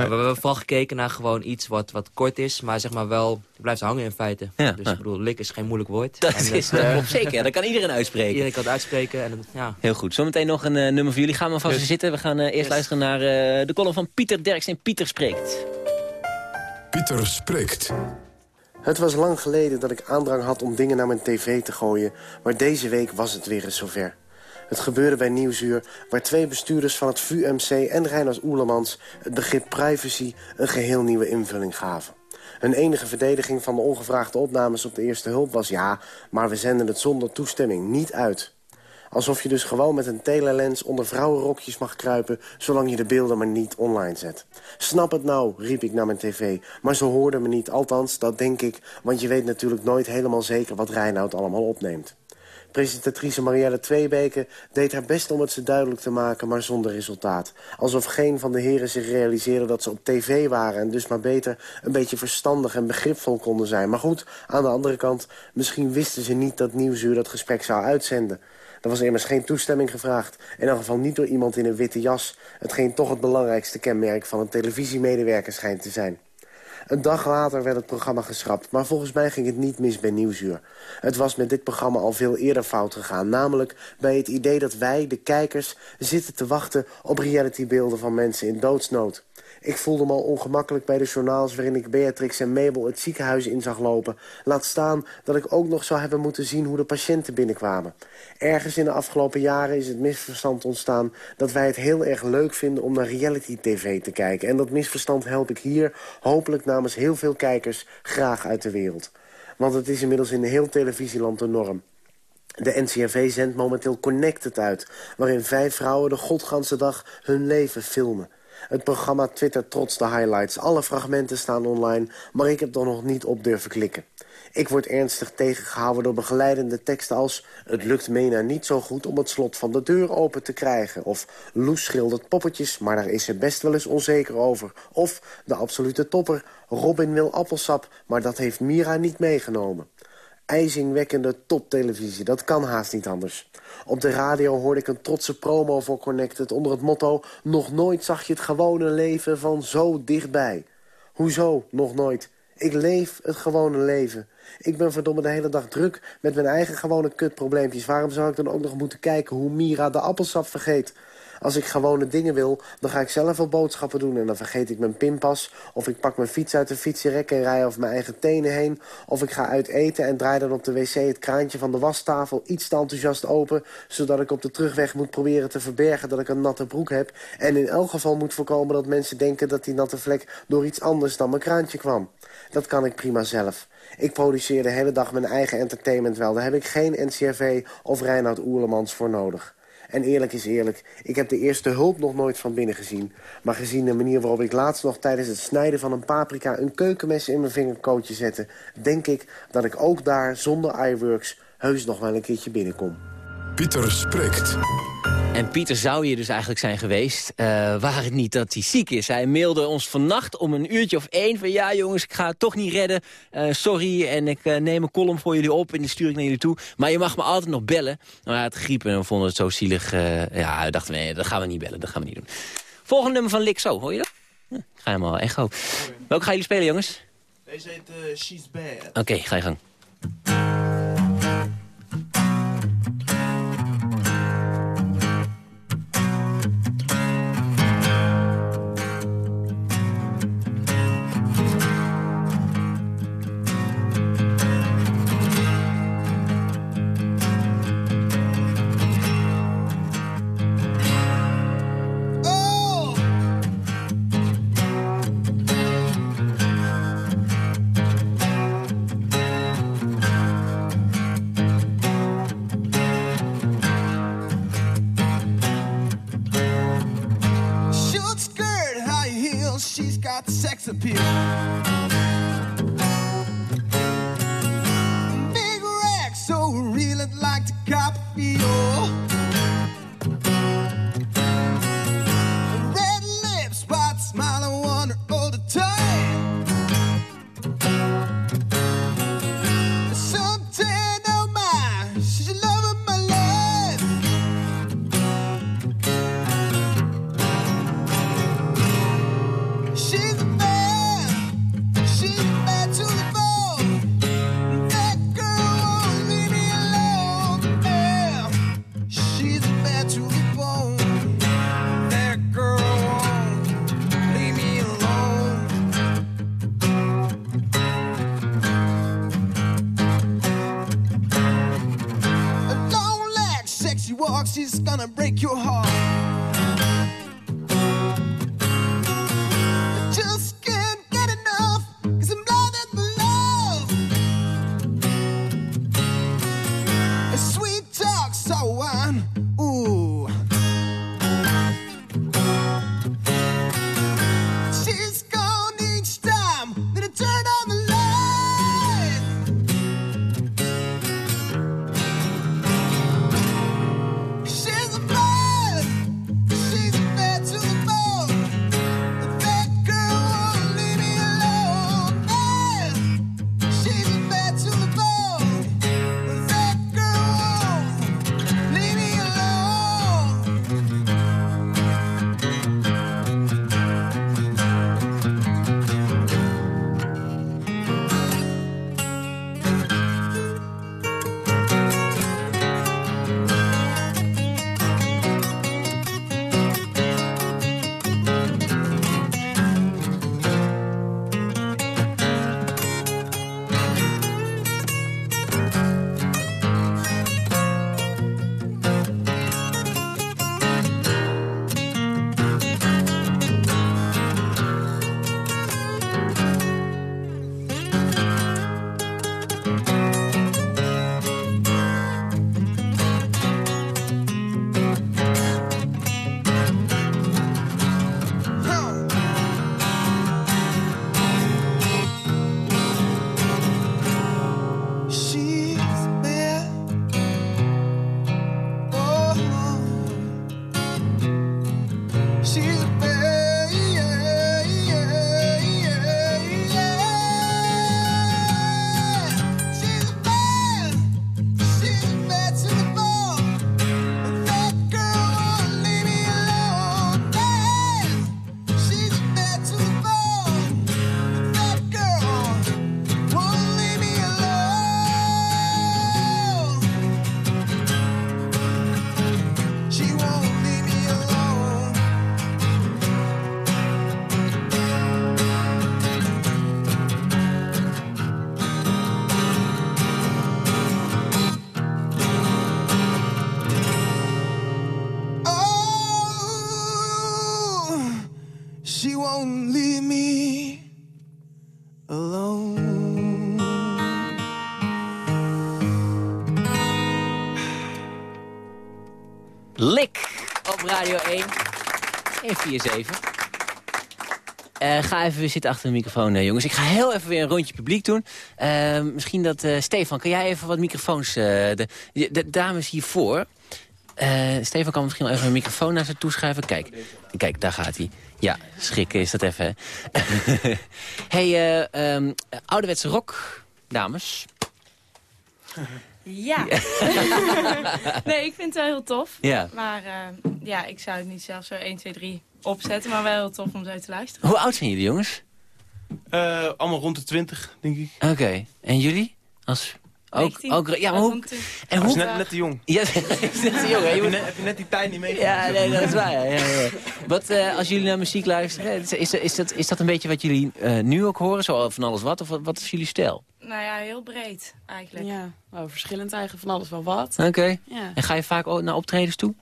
nee. We hebben vooral gekeken naar gewoon iets wat, wat kort is, maar zeg maar wel blijft hangen in feite. Ja, dus ja. ik bedoel, lik is geen moeilijk woord. Dat En is eh, dat klopt zeker, dat kan iedereen uitspreken. Iedereen kan het uitspreken en ja. Heel goed. Zometeen nog een eh, nummer voor jullie. Gaan we vast Yes. zitten. We gaan eh, eerst Yes. luisteren naar eh, de column van Pieter Derks en Pieter Spreekt. Pieter spreekt. Het was lang geleden dat ik aandrang had om dingen naar mijn tv te gooien... maar deze week was het weer eens zover. Het gebeurde bij Nieuwsuur, waar twee bestuurders van het VUMC en Reinhard Oerlemans... het begrip privacy een geheel nieuwe invulling gaven. Hun enige verdediging van de ongevraagde opnames op de eerste hulp was... ja, maar we zenden het zonder toestemming niet uit. Alsof je dus gewoon met een telelens onder vrouwenrokjes mag kruipen... zolang je de beelden maar niet online zet. Snap het nou, riep ik naar mijn tv. Maar ze hoorden me niet, althans, dat denk ik... want je weet natuurlijk nooit helemaal zeker wat Reinoud allemaal opneemt. Presentatrice Marielle Tweebeke deed haar best om het ze duidelijk te maken, maar zonder resultaat. Alsof geen van de heren zich realiseerde dat ze op tv waren... en dus maar beter een beetje verstandig en begripvol konden zijn. Maar goed, aan de andere kant, misschien wisten ze niet dat Nieuwsuur dat gesprek zou uitzenden. Er was immers geen toestemming gevraagd. In elk geval niet door iemand in een witte jas. Hetgeen toch het belangrijkste kenmerk van een televisiemedewerker schijnt te zijn. Een dag later werd het programma geschrapt, maar volgens mij ging het niet mis bij Nieuwsuur. Het was met dit programma al veel eerder fout gegaan, namelijk bij het idee dat wij, de kijkers, zitten te wachten op realitybeelden van mensen in doodsnood. Ik voelde me al ongemakkelijk bij de journaals waarin ik Beatrix en Mabel het ziekenhuis in zag lopen. Laat staan dat ik ook nog zou hebben moeten zien hoe de patiënten binnenkwamen. Ergens in de afgelopen jaren is het misverstand ontstaan dat wij het heel erg leuk vinden om naar reality-tv te kijken. En dat misverstand help ik hier, hopelijk namens heel veel kijkers, graag uit de wereld. Want het is inmiddels in heel televisieland de norm. De NCRV zendt momenteel Connected uit... waarin vijf vrouwen de godganse dag hun leven filmen. Het programma Twitter trots de highlights. Alle fragmenten staan online, maar ik heb er nog niet op durven klikken. Ik word ernstig tegengehouden door begeleidende teksten als... het lukt Mena niet zo goed om het slot van de deur open te krijgen. Of Loes schildert poppetjes, maar daar is ze best wel eens onzeker over. Of de absolute topper, Robin wil appelsap, maar dat heeft Mira niet meegenomen ijzingwekkende toptelevisie. Dat kan haast niet anders. Op de radio hoorde ik een trotse promo voor Connected onder het motto... nog nooit zag je het gewone leven van zo dichtbij. Hoezo nog nooit? Ik leef het gewone leven. Ik ben verdomme de hele dag druk met mijn eigen gewone kutprobleempjes. Waarom zou ik dan ook nog moeten kijken hoe Mira de appelsap vergeet? Als ik gewone dingen wil, dan ga ik zelf wel boodschappen doen... en dan vergeet ik mijn pinpas, of ik pak mijn fiets uit de fietsenrek... en rij over mijn eigen tenen heen, of ik ga uit eten... en draai dan op de wc het kraantje van de wastafel iets te enthousiast open... zodat ik op de terugweg moet proberen te verbergen dat ik een natte broek heb... en in elk geval moet voorkomen dat mensen denken... dat die natte vlek door iets anders dan mijn kraantje kwam. Dat kan ik prima zelf. Ik produceer de hele dag mijn eigen entertainment wel. Daar heb ik geen NCRV of Reinhard Oerlemans voor nodig. En eerlijk is eerlijk, ik heb de eerste hulp nog nooit van binnen gezien. Maar gezien de manier waarop ik laatst nog tijdens het snijden van een paprika... een keukenmes in mijn vingerkootje zette... denk ik dat ik ook daar zonder iWorks heus nog wel een keertje binnenkom. Pieter spreekt. En Pieter zou hier dus eigenlijk zijn geweest, uh, waar het niet dat hij ziek is. Hij mailde ons vannacht om een uurtje of één van... ja jongens, ik ga het toch niet redden, uh, sorry... en ik uh, neem een column voor jullie op en die stuur ik naar jullie toe. Maar je mag me altijd nog bellen. Nou, hij had griep en we vonden het zo zielig. ja, we dachten, nee, dat gaan we niet bellen, dat gaan we niet doen. Volgende nummer van Lixo, hoor je dat? Ja, ik ga helemaal echo. Welke gaan jullie spelen, jongens? Deze heet She's Bad. Oké, okay, ga je gang. 147. Eh ga even weer zitten achter de microfoon, eh, jongens. Ik ga heel even weer een rondje publiek doen. Eh, misschien dat... eh, Stefan, kan jij even wat microfoons... de, de dames hiervoor... Stefan kan misschien wel even een microfoon naar ze toeschuiven. Kijk, kijk, daar gaat hij. Ja, schrikken is dat even. hè. hey, eh, ehm, ouderwetse rock, dames. Ja. nee, ik vind het wel heel tof. Ja. Maar eh, ja, ik zou het niet zelf zo 1, 2, 3 opzetten. Maar wel heel tof om zo te luisteren. Hoe oud zijn jullie, jongens? Eh, allemaal rond de 20, denk ik. Oké, en jullie? Als... Ook, 19. ook, ja, maar hoe... En hoe... is net, net te jong. Ja, is net te jong, hè? Je Heb je, net, heb je net die tijd niet meegemaakt? Ja, nee, dat is waar. Ja, ja, ja. Wat, eh, als jullie naar muziek luisteren, is, is, is, dat, is dat een beetje wat jullie eh, nu ook horen? Zo van alles wat? Of wat, wat is jullie stijl? Nou ja, heel breed eigenlijk. Ja, nou, verschillend eigenlijk van alles wel wat. Oké. Ja. En ga je vaak ook naar optredens toe?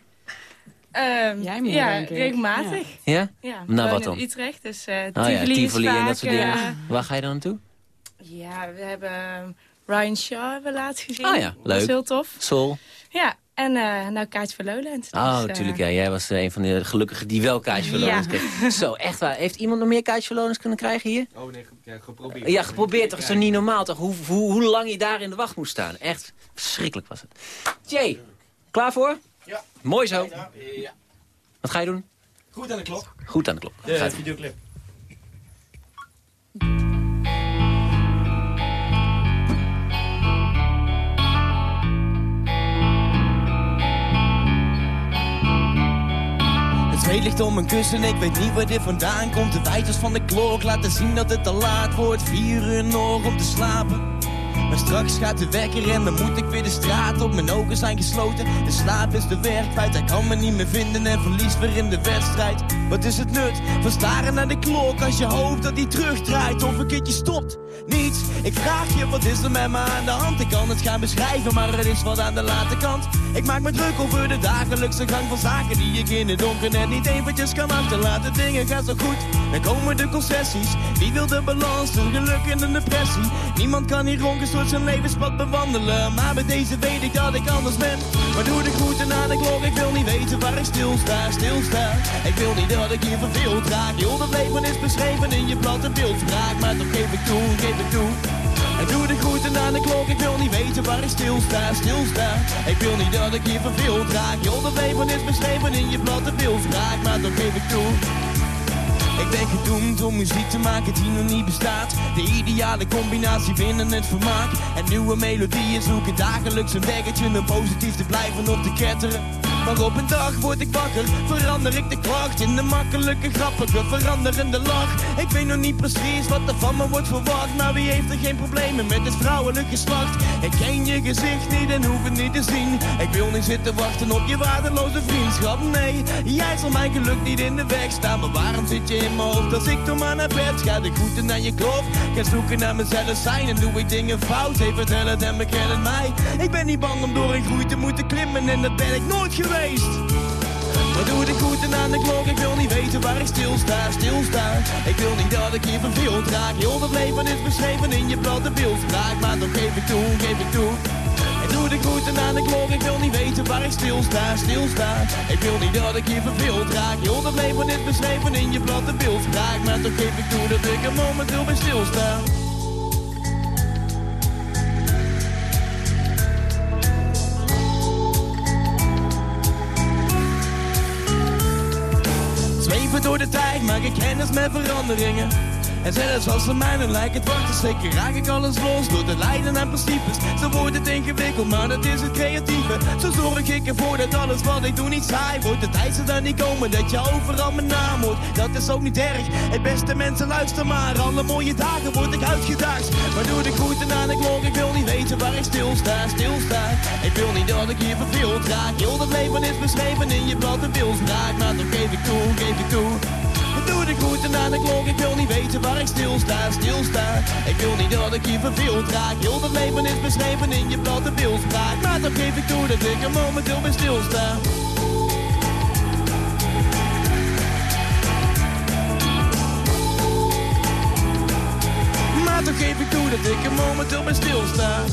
Ehm, Jij meer, ja, regelmatig. Ja? Ja, Nou, wat dan? in Utrecht, dus eh Oh ja, Tivoli, Tivoli en dat soort dingen. eh, Waar ga je dan naartoe? ja, we hebben ehm, Ryan Shaw hebben we laatst gezien. Ah ja, Dat leuk. is heel tof. Soul. Ja, En uh, nou, kaartje voor. Oh, Dus, eh, natuurlijk. Ja. Jij was een van de gelukkigen die wel kaartje voor. Lowlands kreeg. Zo, echt waar. Heeft iemand nog meer kaartje voor Lowlands kunnen krijgen hier? Oh nee, ja, geprobeerd. Ja, geprobeerd. Toch is toch niet normaal, toch? Hoe, hoe, hoe lang je daar in de wacht moest staan. Echt verschrikkelijk was het. Jay, klaar voor? Ja. Mooi zo. Ja. Wat ga je doen? Goed aan de klok. Goed aan de klok. De Gaat- videoclip. Het zweet ligt om mijn kussen, ik weet niet waar dit vandaan komt. De wijzers van de klok laten zien dat het te laat wordt. Vier uur nog om te slapen. Maar straks gaat de wekker en dan moet ik weer de straat op. Mijn ogen zijn gesloten, de slaap is de weg. Hij kan me niet meer vinden en verliest weer in de wedstrijd. Wat is het nut van staren naar de klok als je hoopt dat hij terugdraait of een keertje stopt? Niets, ik vraag je wat is er met me aan de hand? Ik kan het gaan beschrijven, maar er is wat aan de late kant. Ik maak me druk over de dagelijkse gang van zaken die ik in het donker net niet eventjes kan achterlaten. Dingen gaan zo goed, dan komen de concessies. Wie wil de balans, de geluk en de depressie? Niemand kan hier ongestoord zijn levenspad bewandelen. Maar bij deze weet ik dat ik anders ben. Maar doe de groeten aan de klok, ik wil niet weten waar ik stilsta, stilsta. Ik wil niet dat ik hier verveeld raak. Heel het leven is beschreven in je platte beeldspraak. Maar toch geef ik toe, geef ik toe. En doe de groeten aan de klok, ik wil niet weten waar ik stilsta, stilsta. Ik wil niet dat ik hier verveeld raak. Heel het leven is beschreven in je platte beeldspraak. Maar toch geef ik toe. Ik ben gedoemd om muziek te maken die nog niet bestaat. De ideale combinatie binnen het vermaak. En nieuwe melodieën zoeken dagelijks een weggetje om positief te blijven op te ketteren. Maar op een dag word ik wakker, verander ik de klacht in de makkelijke, grappige, veranderende lach. Ik weet nog niet precies wat er van me wordt verwacht, maar wie heeft er geen problemen met het vrouwelijk geslacht? Ik ken je gezicht niet en hoef het niet te zien. Ik wil niet zitten wachten op je waardeloze vriendschap, nee. Jij zal mijn geluk niet in de weg staan, maar waarom zit je in mijn hoofd als ik toch maar naar bed ga? De groeten naar je klop, ga zoeken naar mezelf zijn en doe ik dingen fout. Hey, vertel het en beken het mij. Ik ben niet bang om door een groei te moeten klimmen en dat ben ik nooit geweest. Maar doe de groeten aan de klok, ik wil niet weten waar ik stilsta, stilsta. Ik wil niet dat ik hier verveeld raak. Het leven is beschreven in je platte beeldspraak. Maar toch geef ik toe, geef ik toe. En doe de groeten aan de klok, ik wil niet weten waar ik stilsta, stilsta. Ik wil niet dat ik hier verveeld raak. Heel het leven is beschreven in je platte beeldspraak. Maar toch geef ik toe dat ik er momenteel bij stilsta. Door de tijd, maak ik kennis met veranderingen. En zelfs als ze mij dan lijken het wachten steken, raak ik alles los door te lijden aan principes. Zo wordt het ingewikkeld, maar dat is het creatieve. Zo zorg ik ervoor dat alles wat ik doe niet saai wordt. De tijd zal dan niet komen dat je overal mijn naam hoort. Dat is ook niet erg. Het beste mensen luister maar. Alle mooie dagen word ik uitgedaagd. Maar doe de groeten aan de klok, ik wil niet weten waar ik stilsta, stilsta. Ik wil niet dat ik hier verveeld raak. Heel dat leven is beschreven in je platte beeldspraak. Maar toch geef ik toe, geef ik toe. Doe de groeten aan de klok, ik wil niet weten waar ik stilsta, stilsta. Ik wil niet dat ik hier verveeld raak. Heel dat leven is beschreven in je platte beeldspraak. Maar toch geef ik toe dat ik er momenteel bij stilsta. Maar toch geef ik toe dat ik er momenteel bij stilsta.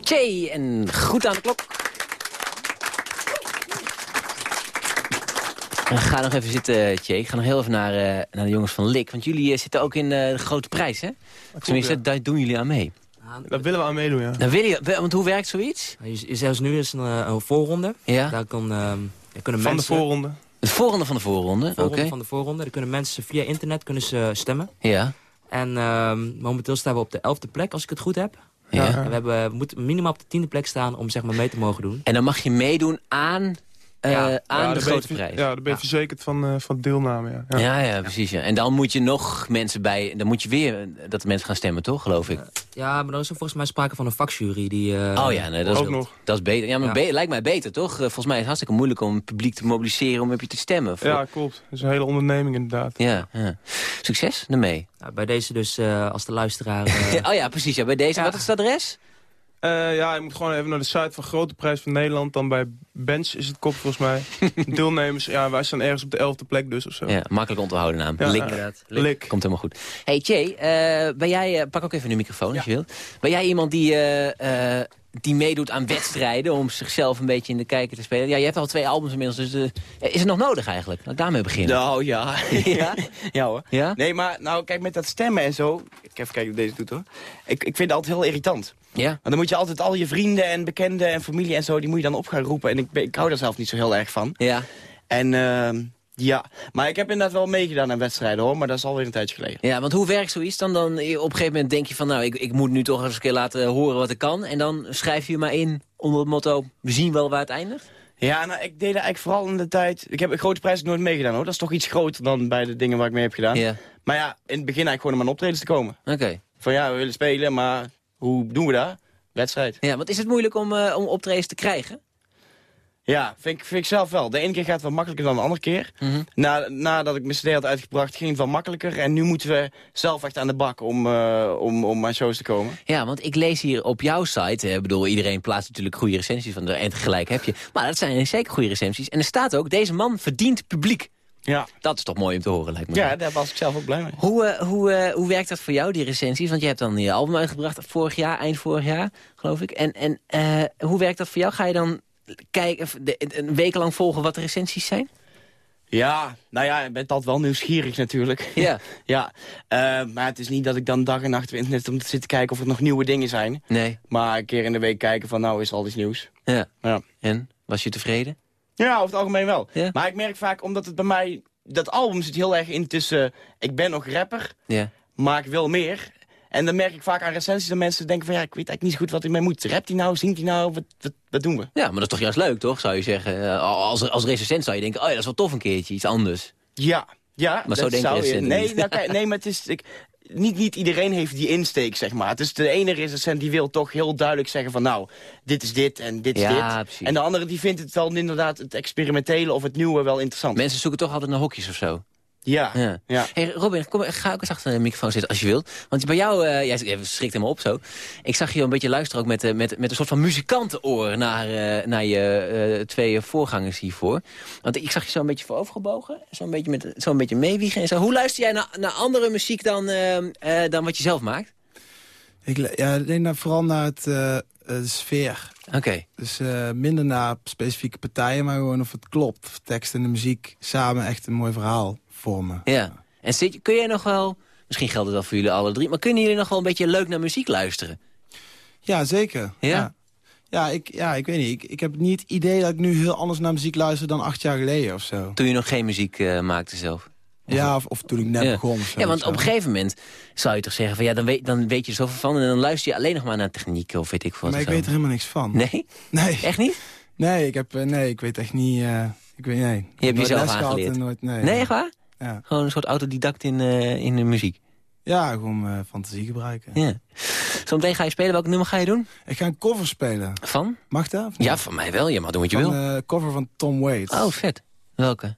Jay, en goed aan de klok. Ga nog even zitten, Jay. Ik ga nog heel even naar, eh, naar de jongens van Lik. Want jullie eh, zitten ook in eh, de grote prijs, hè? Tenminste, ja. daar doen jullie aan mee. Daar willen we aan meedoen, ja. Nou, wil je, want hoe werkt zoiets? Zelfs nu is een, een voorronde. Ja. Daar kan, ehm, daar kunnen Van de mensen... voorronde. De voorronde van de voorronde, oké. Voorronde van de voorronde. Daar kunnen mensen via internet kunnen ze stemmen. Ja. En ehm, momenteel staan we op de elfde plek, als ik het goed heb. Ja. En we, hebben, we moeten minimaal op de tiende plek staan om zeg maar mee te mogen doen. En dan mag je meedoen aan, eh, Ja. aan Ja, de je grote prijs. Ja, daar ben je verzekerd van, eh, van deelname, ja. Ja. Ja, precies. Ja. En dan moet je nog mensen bij... Dan moet je weer eh, dat de mensen gaan stemmen, toch? Geloof ik. Ja, maar er is ook volgens mij sprake van een vakjury. Die, eh, oh ja, nee, dat, is, ook nog. dat is beter. Ja, maar Ja. be- lijkt mij beter, toch? Volgens mij is het hartstikke moeilijk om het publiek te mobiliseren... om op je te stemmen. Voor- Ja, klopt. Dat is een hele onderneming inderdaad. Ja, ja. Succes ermee. Nou, bij deze dus, eh, als de luisteraar... eh, oh ja, precies. Ja, bij deze. Wat is het adres? Eh, ja, je moet gewoon even naar de site van Grote Prijs van Nederland. Dan bij Bench is het kop volgens mij. Deelnemers, ja, wij staan ergens op de elfde plek dus of zo. Ja, makkelijk onthouden naam. Ja, Lik. inderdaad. Lik. Komt helemaal goed. Hey Jay, eh, ben jij, eh, pak ook even de microfoon als je wilt. Ben jij iemand die, eh, eh, die meedoet aan wedstrijden om zichzelf een beetje in de kijker te spelen? Ja, je hebt al twee albums inmiddels, dus eh, is het nog nodig eigenlijk? Laat ik daarmee beginnen. Nou ja. ja? ja hoor. Ja? Nee, maar nou kijk, met dat stemmen en zo... Ik even kijken hoe deze doet hoor. Ik, ik vind het altijd heel irritant. Ja? Want dan moet je altijd al je vrienden en bekenden en familie en zo... die moet je dan op gaan roepen. En ik, ik hou daar zelf niet zo heel erg van. Ja. En ehm, ja, maar ik heb inderdaad wel meegedaan aan wedstrijden hoor. Maar dat is alweer een tijdje geleden. Ja, want hoe werkt zoiets dan? dan? Op een gegeven moment denk je van, nou, ik, ik moet nu toch eens een keer laten horen wat ik kan. En dan schrijf je maar in onder het motto, we zien wel waar het eindigt? Ja, nou, ik deed eigenlijk vooral in de tijd... Ik heb een grote prijs nooit meegedaan hoor. Dat is toch iets groter dan bij de dingen waar ik mee heb gedaan. Ja. Maar ja, in het begin eigenlijk gewoon om aan optredens te komen. Oké. Van ja, we willen spelen, maar hoe doen we dat? Wedstrijd. Ja, want is het moeilijk om, eh, om optredens te krijgen? Ja, vind ik, vind ik zelf wel. De ene keer gaat het wel makkelijker dan de andere keer. Mhm. Na, nadat ik mijn cd had uitgebracht, ging het wel makkelijker. En nu moeten we zelf echt aan de bak om, eh, om, om aan shows te komen. Ja, want ik lees hier op jouw site... eh, Ik bedoel, iedereen plaatst natuurlijk goede recensies van de en tegelijk heb je. Maar dat zijn zeker goede recensies. En er staat ook, deze man verdient publiek. Ja. Dat is toch mooi om te horen, lijkt me. Ja, daar was ik zelf ook blij mee. Hoe, eh, hoe, eh, hoe werkt dat voor jou, die recensies? Want je hebt dan je album uitgebracht vorig jaar, eind vorig jaar, geloof ik. En, en hoe werkt dat voor jou? Ga je dan kijken, een week lang volgen wat de recensies zijn? Ja, nou ja, je bent altijd wel nieuwsgierig natuurlijk. Ja. ja, eh, maar het is niet dat ik dan dag en nacht op internet om te zitten kijken of er nog nieuwe dingen zijn. Nee. Maar een keer in de week kijken van nou is al iets nieuws. Ja. Ja. En, was je tevreden? Ja, over het algemeen wel. Ja. Maar ik merk vaak, omdat het bij mij... Dat album zit heel erg in tussen... Ik ben nog rapper, Ja. maar ik wil meer. En dan merk ik vaak aan recensies dat mensen denken van... Ja, ik weet eigenlijk niet zo goed wat ik mee moet. Rapt hij nou? Zingt hij nou? Wat, wat, wat doen we? Ja, maar dat is toch juist leuk, toch? Zou je zeggen. Eh, Als, als recensent zou je denken, oh ja, dat is wel tof een keertje, iets anders. Ja, ja. Maar zo zou je. Nee, nou, kijk, nee, maar het is... Ik, niet, niet iedereen heeft die insteek, zeg maar. Het is de ene recensent die wil toch heel duidelijk zeggen van... nou, dit is dit en dit is Ja, dit. precies. En de andere die vindt het wel inderdaad het experimentele of het nieuwe wel interessant. Mensen zoeken toch altijd naar hokjes of zo. Ja, Ja. ja. Hey Robin, kom, ga ook eens achter de microfoon zitten als je wilt. Want bij jou, eh jij schrikt helemaal op zo. Ik zag je een beetje luisteren ook met, eh, met, met een soort van muzikantenoor naar, eh, naar je eh, twee voorgangers hiervoor. Want ik zag je zo een beetje voorovergebogen. Zo'n beetje, met- zo een beetje meewiegen en zo. Hoe luister jij naar, naar andere muziek dan, dan wat je zelf maakt? Ik, ja, denk naar, vooral naar het, de sfeer. Oké. Dus eh, minder naar specifieke partijen, maar gewoon of het klopt. Of tekst en de muziek samen echt een mooi verhaal Ja. En zit, kun jij nog wel, misschien geldt het wel voor jullie alle drie... maar kunnen jullie nog wel een beetje leuk naar muziek luisteren? Ja, zeker. Ja? Ja, ja, ik, ja ik weet niet. Ik, ik heb niet het idee dat ik nu heel anders naar muziek luister dan acht jaar geleden of zo. Toen je nog geen muziek eh, maakte zelf? Ja, of, of toen ik net ja. begon. zo, Ja, want zo. op een gegeven moment zou je toch zeggen... van ja, dan weet, dan weet je er zoveel van... en dan luister je alleen nog maar naar techniek of weet ik veel wat. Maar ik zo. weet er helemaal niks van. Nee? Nee. Echt niet? Nee, ik, heb, eh, nee, ik weet echt niet... eh, ik weet, nee. Je hebt jezelf aangeleerd? Nooit, nee, Nee, echt waar? Ja. Gewoon een soort autodidact in, eh, in de muziek? Ja, gewoon eh, fantasie gebruiken. Ja. Zometeen ga je spelen. Welk nummer ga je doen? Ik ga een cover spelen. Van? Mag dat? Ja, van mij wel. Je mag doen wat je Van, wil. eh, cover van Tom Waits. Oh, vet. Welke?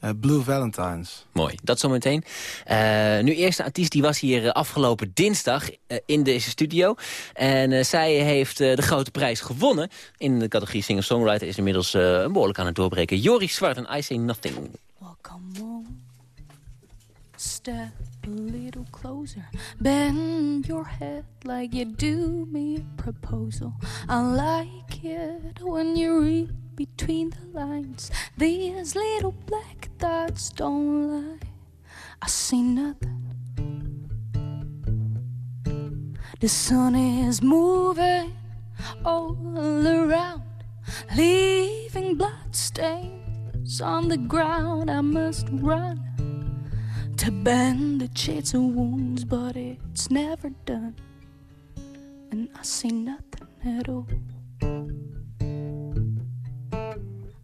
Eh, Blue Valentines. Mooi, dat zometeen. Eh nu eerst een artiest die was hier afgelopen dinsdag in deze studio. En eh, zij heeft eh, de grote prijs gewonnen. In de categorie singer-songwriter is inmiddels eh, een behoorlijk aan het doorbreken. Joris Zwart en I Say Nothing. Come step a little closer. Bend your head like you do me a proposal. I like it when you read between the lines. These little black dots don't lie. I see nothing. The sun is moving all around, leaving bloodstains on the ground. I must run to bandage of wounds, but it's never done, and I see nothing at all.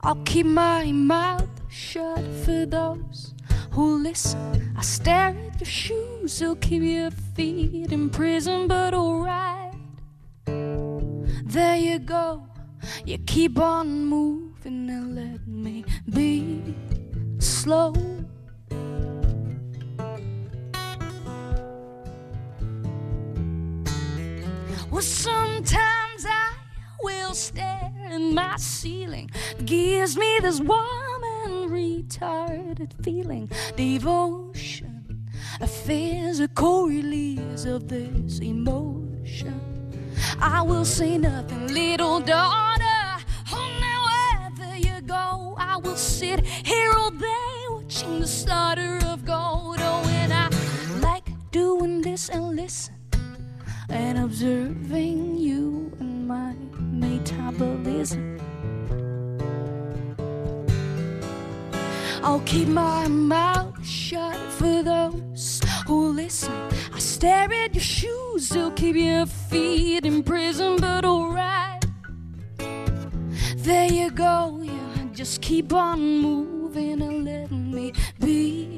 I'll keep my mouth shut for those who listen. I stare at your shoes, you'll keep your feet in prison, but alright. There you go, you keep on moving and let me be slow. Well, sometimes I will stare in my ceiling gives me this warm and retarded feeling. Devotion, a physical release of this emotion. I will say nothing, little daughter. Oh, now you go, I will sit here all day watching the slaughter of gold. Oh, and I like doing this and listen and observing you and my metabolism. I'll keep my mouth shut for those who listen. I stare at your shoes, they'll keep your feet in prison, but alright. There you go, yeah. Just keep on moving and letting me be.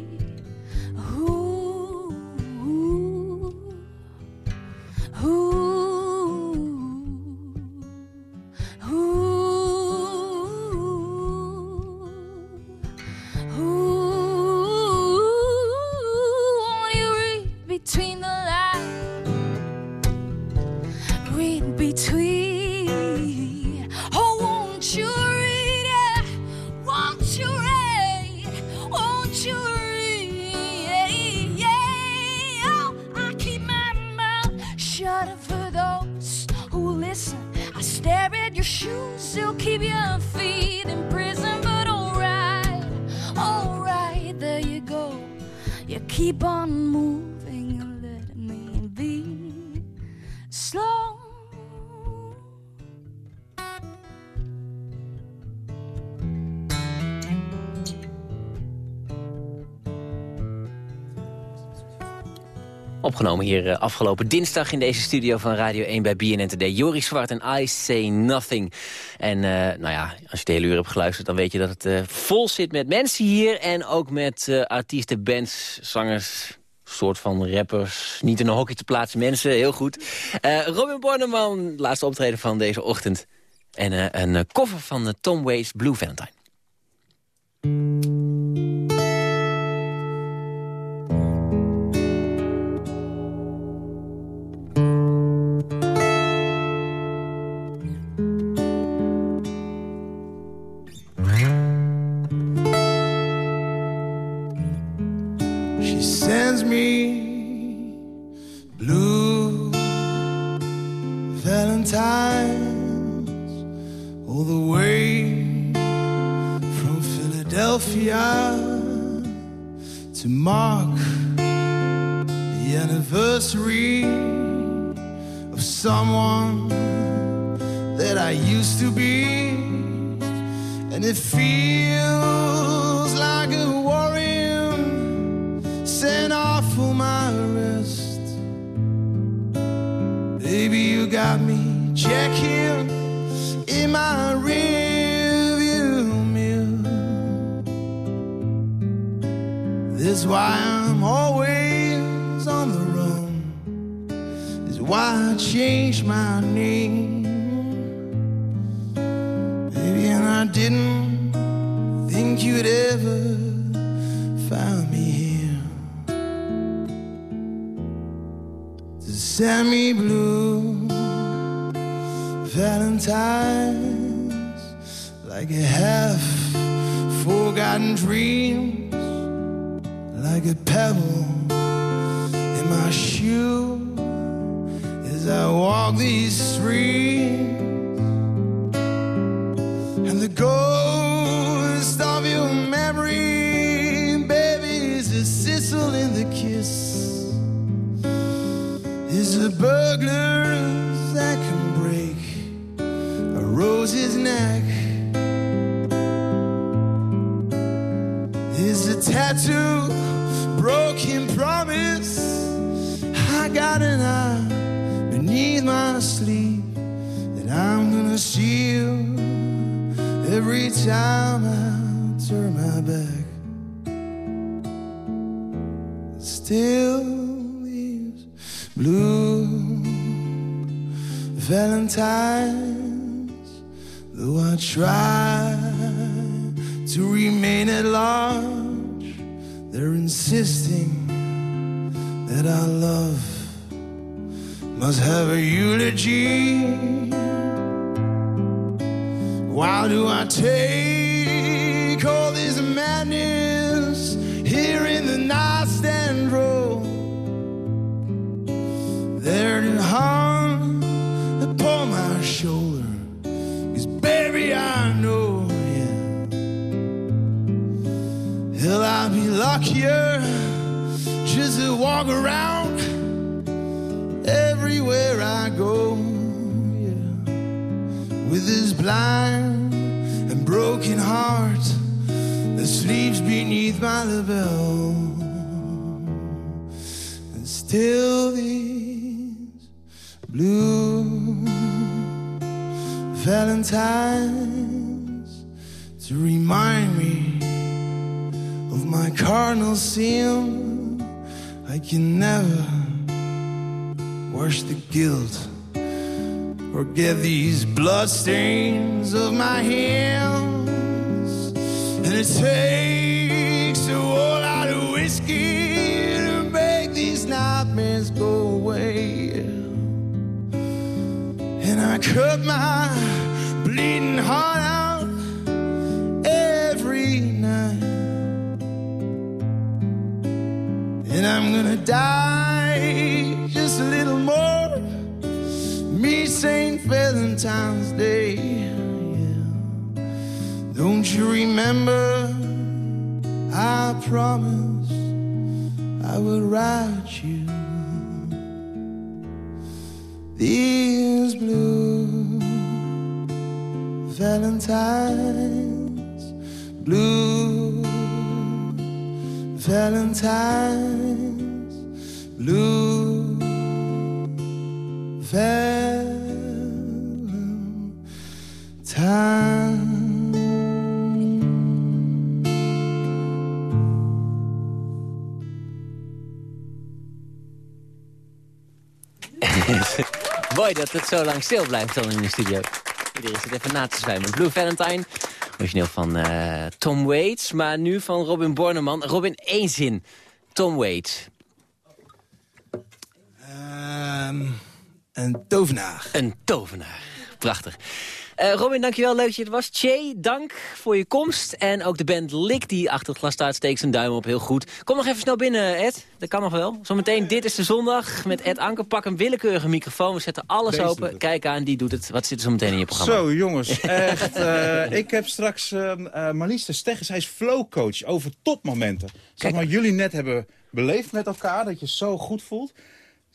Opgenomen hier eh, afgelopen dinsdag in deze studio van Radio 1 bij BNN Today. Joris Zwart en I Say Nothing. En eh, nou ja, als je de hele uur hebt geluisterd... dan weet je dat het eh, vol zit met mensen hier. En ook met eh, artiesten, bands, zangers, soort van rappers. Niet in een hokje te plaatsen mensen, heel goed. Robin Borneman, laatste optreden van deze ochtend. En een cover van Tom Waits Blue Valentine. Is a tattoo, broken promise. I got an eye beneath my sleeve that I'm gonna see you every time I turn my back. Still these blue valentines, though I try to remain at large, they're insisting that our love must have a eulogy. Why do I take all this madness here in the nightstand drawer? There to hung Hell, I'd be luckier just to walk around everywhere I go with this blind and broken heart that sleeps beneath my label. And still these blue valentines to remind me of my carnal sin. I can never wash the guilt or get these bloodstains of my hands. And it takes a whole lot of whiskey to make these nightmares go away. And I cut my bleeding heart gonna die just a little more me St. Valentine's Day. Yeah. Don't you remember? I promised I would write you these blue Valentines, blue Valentines, Mooi dat het zo lang stil blijft dan in de studio. Iedereen zit even na te zwijmen. Blue Valentine, origineel van eh, Tom Waits, maar nu van Robin Borneman. Robin, één zin. Tom Waits. Ehm, een tovenaar. Een tovenaar. Prachtig. Eh, Robin, dankjewel. Leuk dat je er was. Che, dank voor je komst. En ook de band Lik die achter het glas staat, steekt zijn duim op. Heel goed. Kom nog even snel binnen, Ed. Dat kan nog wel. Zometeen, dit is de zondag met Ed Anker. Pak een willekeurige microfoon. We zetten alles Deze open. Kijk aan, die doet het. Wat zit er zo meteen in je programma? Zo, jongens. Echt, eh, ik heb straks uh, Marlies de Steggen. Zij is flowcoach over topmomenten. Zeg maar, jullie net hebben beleefd met elkaar. Dat je zo goed voelt.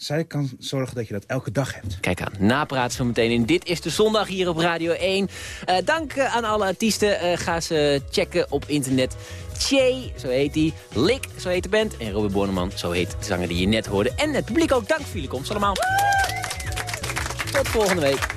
Zij kan zorgen dat je dat elke dag hebt. Kijk aan, napraat zo meteen in Dit is de Zondag hier op Radio 1. Uh, dank uh, aan alle artiesten. Uh, ga ze checken op internet. Che, zo heet hij. Lik, zo heet de band. En Robin Borneman, zo heet de zanger die je net hoorde. En het publiek ook, dank voor jullie komst allemaal. Tot volgende week.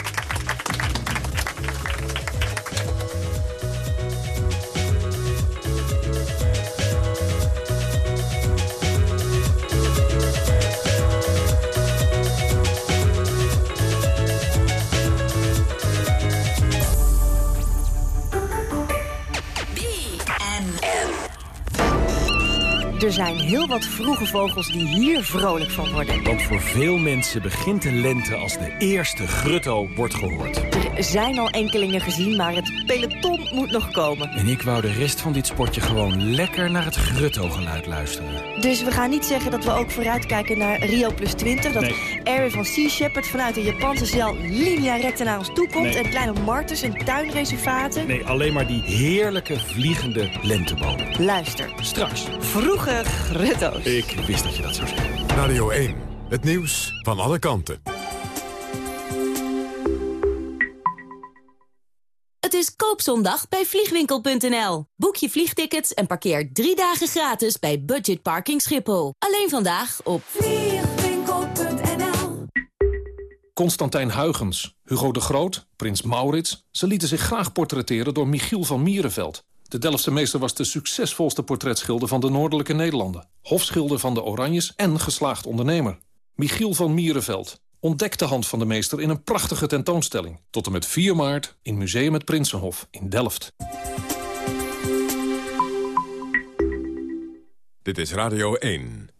Er zijn heel wat vroege vogels die hier vrolijk van worden. Want voor veel mensen begint de lente als de eerste grutto wordt gehoord. Er zijn al enkelingen gezien, maar het peloton moet nog komen. En ik wou de rest van dit sportje gewoon lekker naar het grutto-geluid luisteren. Dus we gaan niet zeggen dat we ook vooruitkijken naar Rio Plus 20. Dat nee. Erwin van Sea Shepherd vanuit de Japanse zeil linea recta naar ons toe komt. Nee. En kleine martens en tuinreservaten. Nee, alleen maar die heerlijke vliegende lentebomen. Luister. Straks. Vroeger grutto's. Ik wist dat je dat zou zeggen. Radio 1, het nieuws van alle kanten. Het is koopzondag bij vliegwinkel.nl. Boek je vliegtickets en parkeer drie dagen gratis bij Budget Parking Schiphol. Alleen vandaag op vliegwinkel.nl. Constantijn Huygens, Hugo de Groot, Prins Maurits... ze lieten zich graag portretteren door Michiel van Mierenveld. De Delftse meester was de succesvolste portretschilder van de Noordelijke Nederlanden. Hofschilder van de Oranjes en geslaagd ondernemer. Michiel van Mierenveld ontdekt de hand van de meester in een prachtige tentoonstelling. Tot en met 4 maart in Museum het Prinsenhof in Delft. Dit is Radio 1.